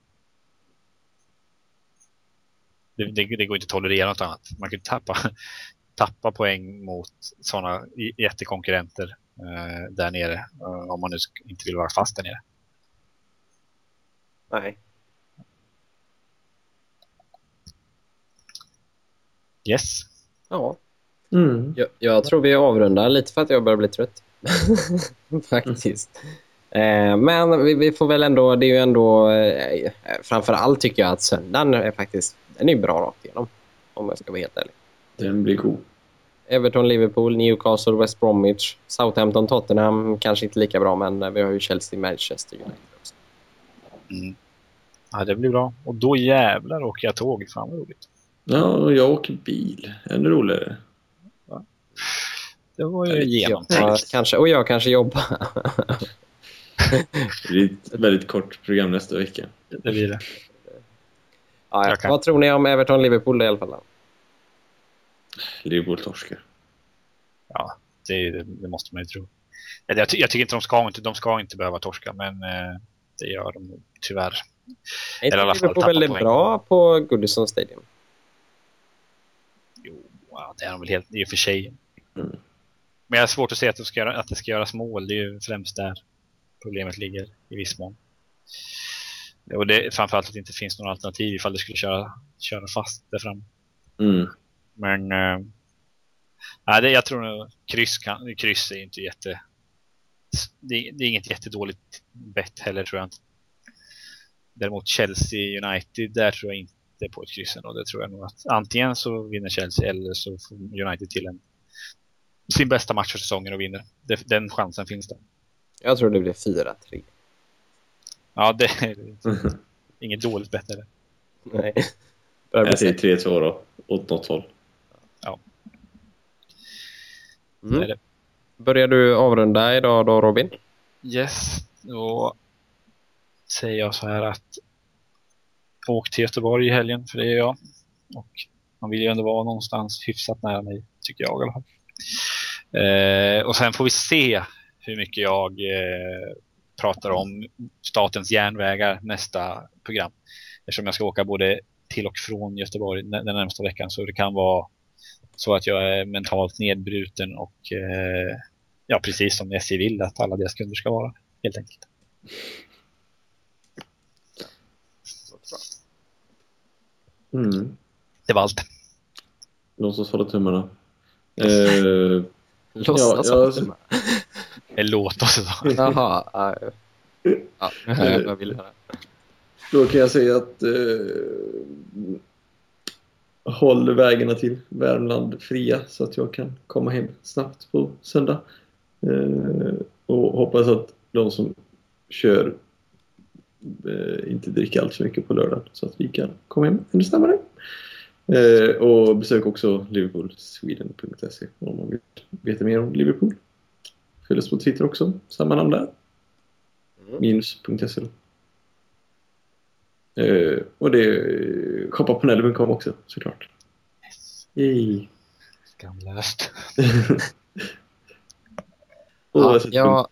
Det, det, det går inte att tolerera något annat. Man kan tappa, tappa poäng mot sådana jättekonkurrenter eh, där nere. Eh, om man nu inte vill vara fast där nere. Nej. Yes. Ja, mm. jag, jag tror vi avrundar lite för att jag börjar bli trött. Faktiskt. Eh, men vi, vi får väl ändå, det är ju ändå, eh, framför allt tycker jag att söndagen är faktiskt, den är ju bra rakt igenom. Om jag ska vara helt ärlig. Den blir god. Everton, Liverpool, Newcastle, West Bromwich, Southampton, Tottenham. Kanske inte lika bra, men vi har ju Chelsea, Manchester United också. Mm. Ja, det blir bra. Och då jävlar åker jag tåg. Fan vad roligt. Ja, jag åker bil. Ännu roligare. Det var ju genomtänkt. kanske, och jag kanske jobbar. Det blir ett väldigt kort program nästa vecka. Det blir det. ja, ja. Vad tror ni om Everton, Liverpool i alla fall? Liverpool torskar. Ja, det, det måste man ju tro. Eller Jag, ty jag tycker inte de ska inte, de ska inte behöva torska, men eh, det gör de tyvärr. Är inte i alla fall Liverpool väldigt poäng. bra på Goodison Stadium? Jo, ja, det är de väl helt i och för sig. Mm. Men jag har svårt att se att det, ska, göra- att det ska göras mål. Det är ju främst där problemet ligger i viss mån. Och det är framförallt att det inte finns några alternativ ifall det skulle köra, köra fast där fram. Mm. Men nej, det, jag tror nog kryss, kan, kryss är inte jätte... Det, det är inget jättedåligt bett heller tror jag inte. Däremot Chelsea United, där tror jag inte på ett kryss ändå. Det tror jag nog att antingen så vinner Chelsea eller så får United till en sin bästa match för säsongen och vinner. Det, den chansen finns där. Jag tror det blir 4-3. Ja, det är inget dåligt heller. Nej. Jag säger säkert. 3-2 då. Åt något håll. Det är Mm. det. Börjar du avrunda idag då, Robin? Yes, då säger jag så här att åk till Göteborg i helgen, för det är jag. Och man vill ju ändå vara någonstans hyfsat nära mig, tycker jag i alla fall. Eh, och sen får vi se hur mycket jag eh, pratar om statens järnvägar nästa program. Eftersom jag ska åka både till och från Göteborg den närmsta veckan så det kan vara så att jag är mentalt nedbruten och eh, ja, precis som SJ vill att alla deras kunder ska vara helt enkelt. Mm. Det var allt. Låt oss hålla tummarna. Eh, Låtsas Ja, att ja, du- Det låter så. Jaha. ja. Ja, nu hör jag vad jag vill höra. då kan jag säga att eh, håll vägarna till Värmland fria så att jag kan komma hem snabbt på söndag. Eh, och hoppas att de som kör eh, inte dricker allt för mycket på lördag så att vi kan komma hem ännu snabbare. Eh, och besök också liverpoolsweden.se om man vill veta mer om Liverpool. Följ oss på Twitter också, samma namn där. Mm. Minus.se eh, Och det shoppapanelen.com också såklart. Yay. Skamlöst. och Ja, jag...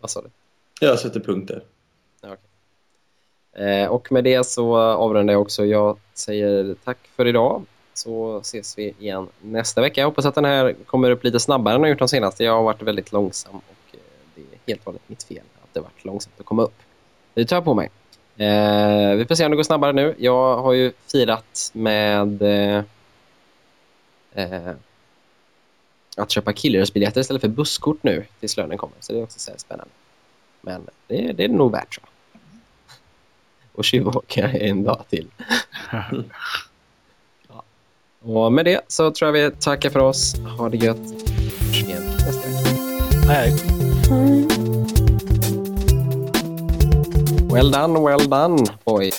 Vad sa du? jag sätter punkt där. Eh, och med det så avrundar jag också. Jag säger tack för idag. så ses vi igen nästa vecka. Jag hoppas att den här kommer upp lite snabbare än jag gjort de senaste. Jag har varit väldigt långsam och eh, det är helt och hållet mitt fel att det har varit långsamt att komma upp. Det tar jag på mig. Eh, vi får se om det går snabbare nu. Jag har ju firat med eh, eh, att köpa killersbiljetter istället för busskort nu tills lönen kommer. Så det är också så spännande. Men det, det är nog värt så. Och tjuvåka en dag till. ja. Och med det så tror jag vi tackar för oss. Ha det gött. Igen nästa vecka. Hej. Well done, well done, boy.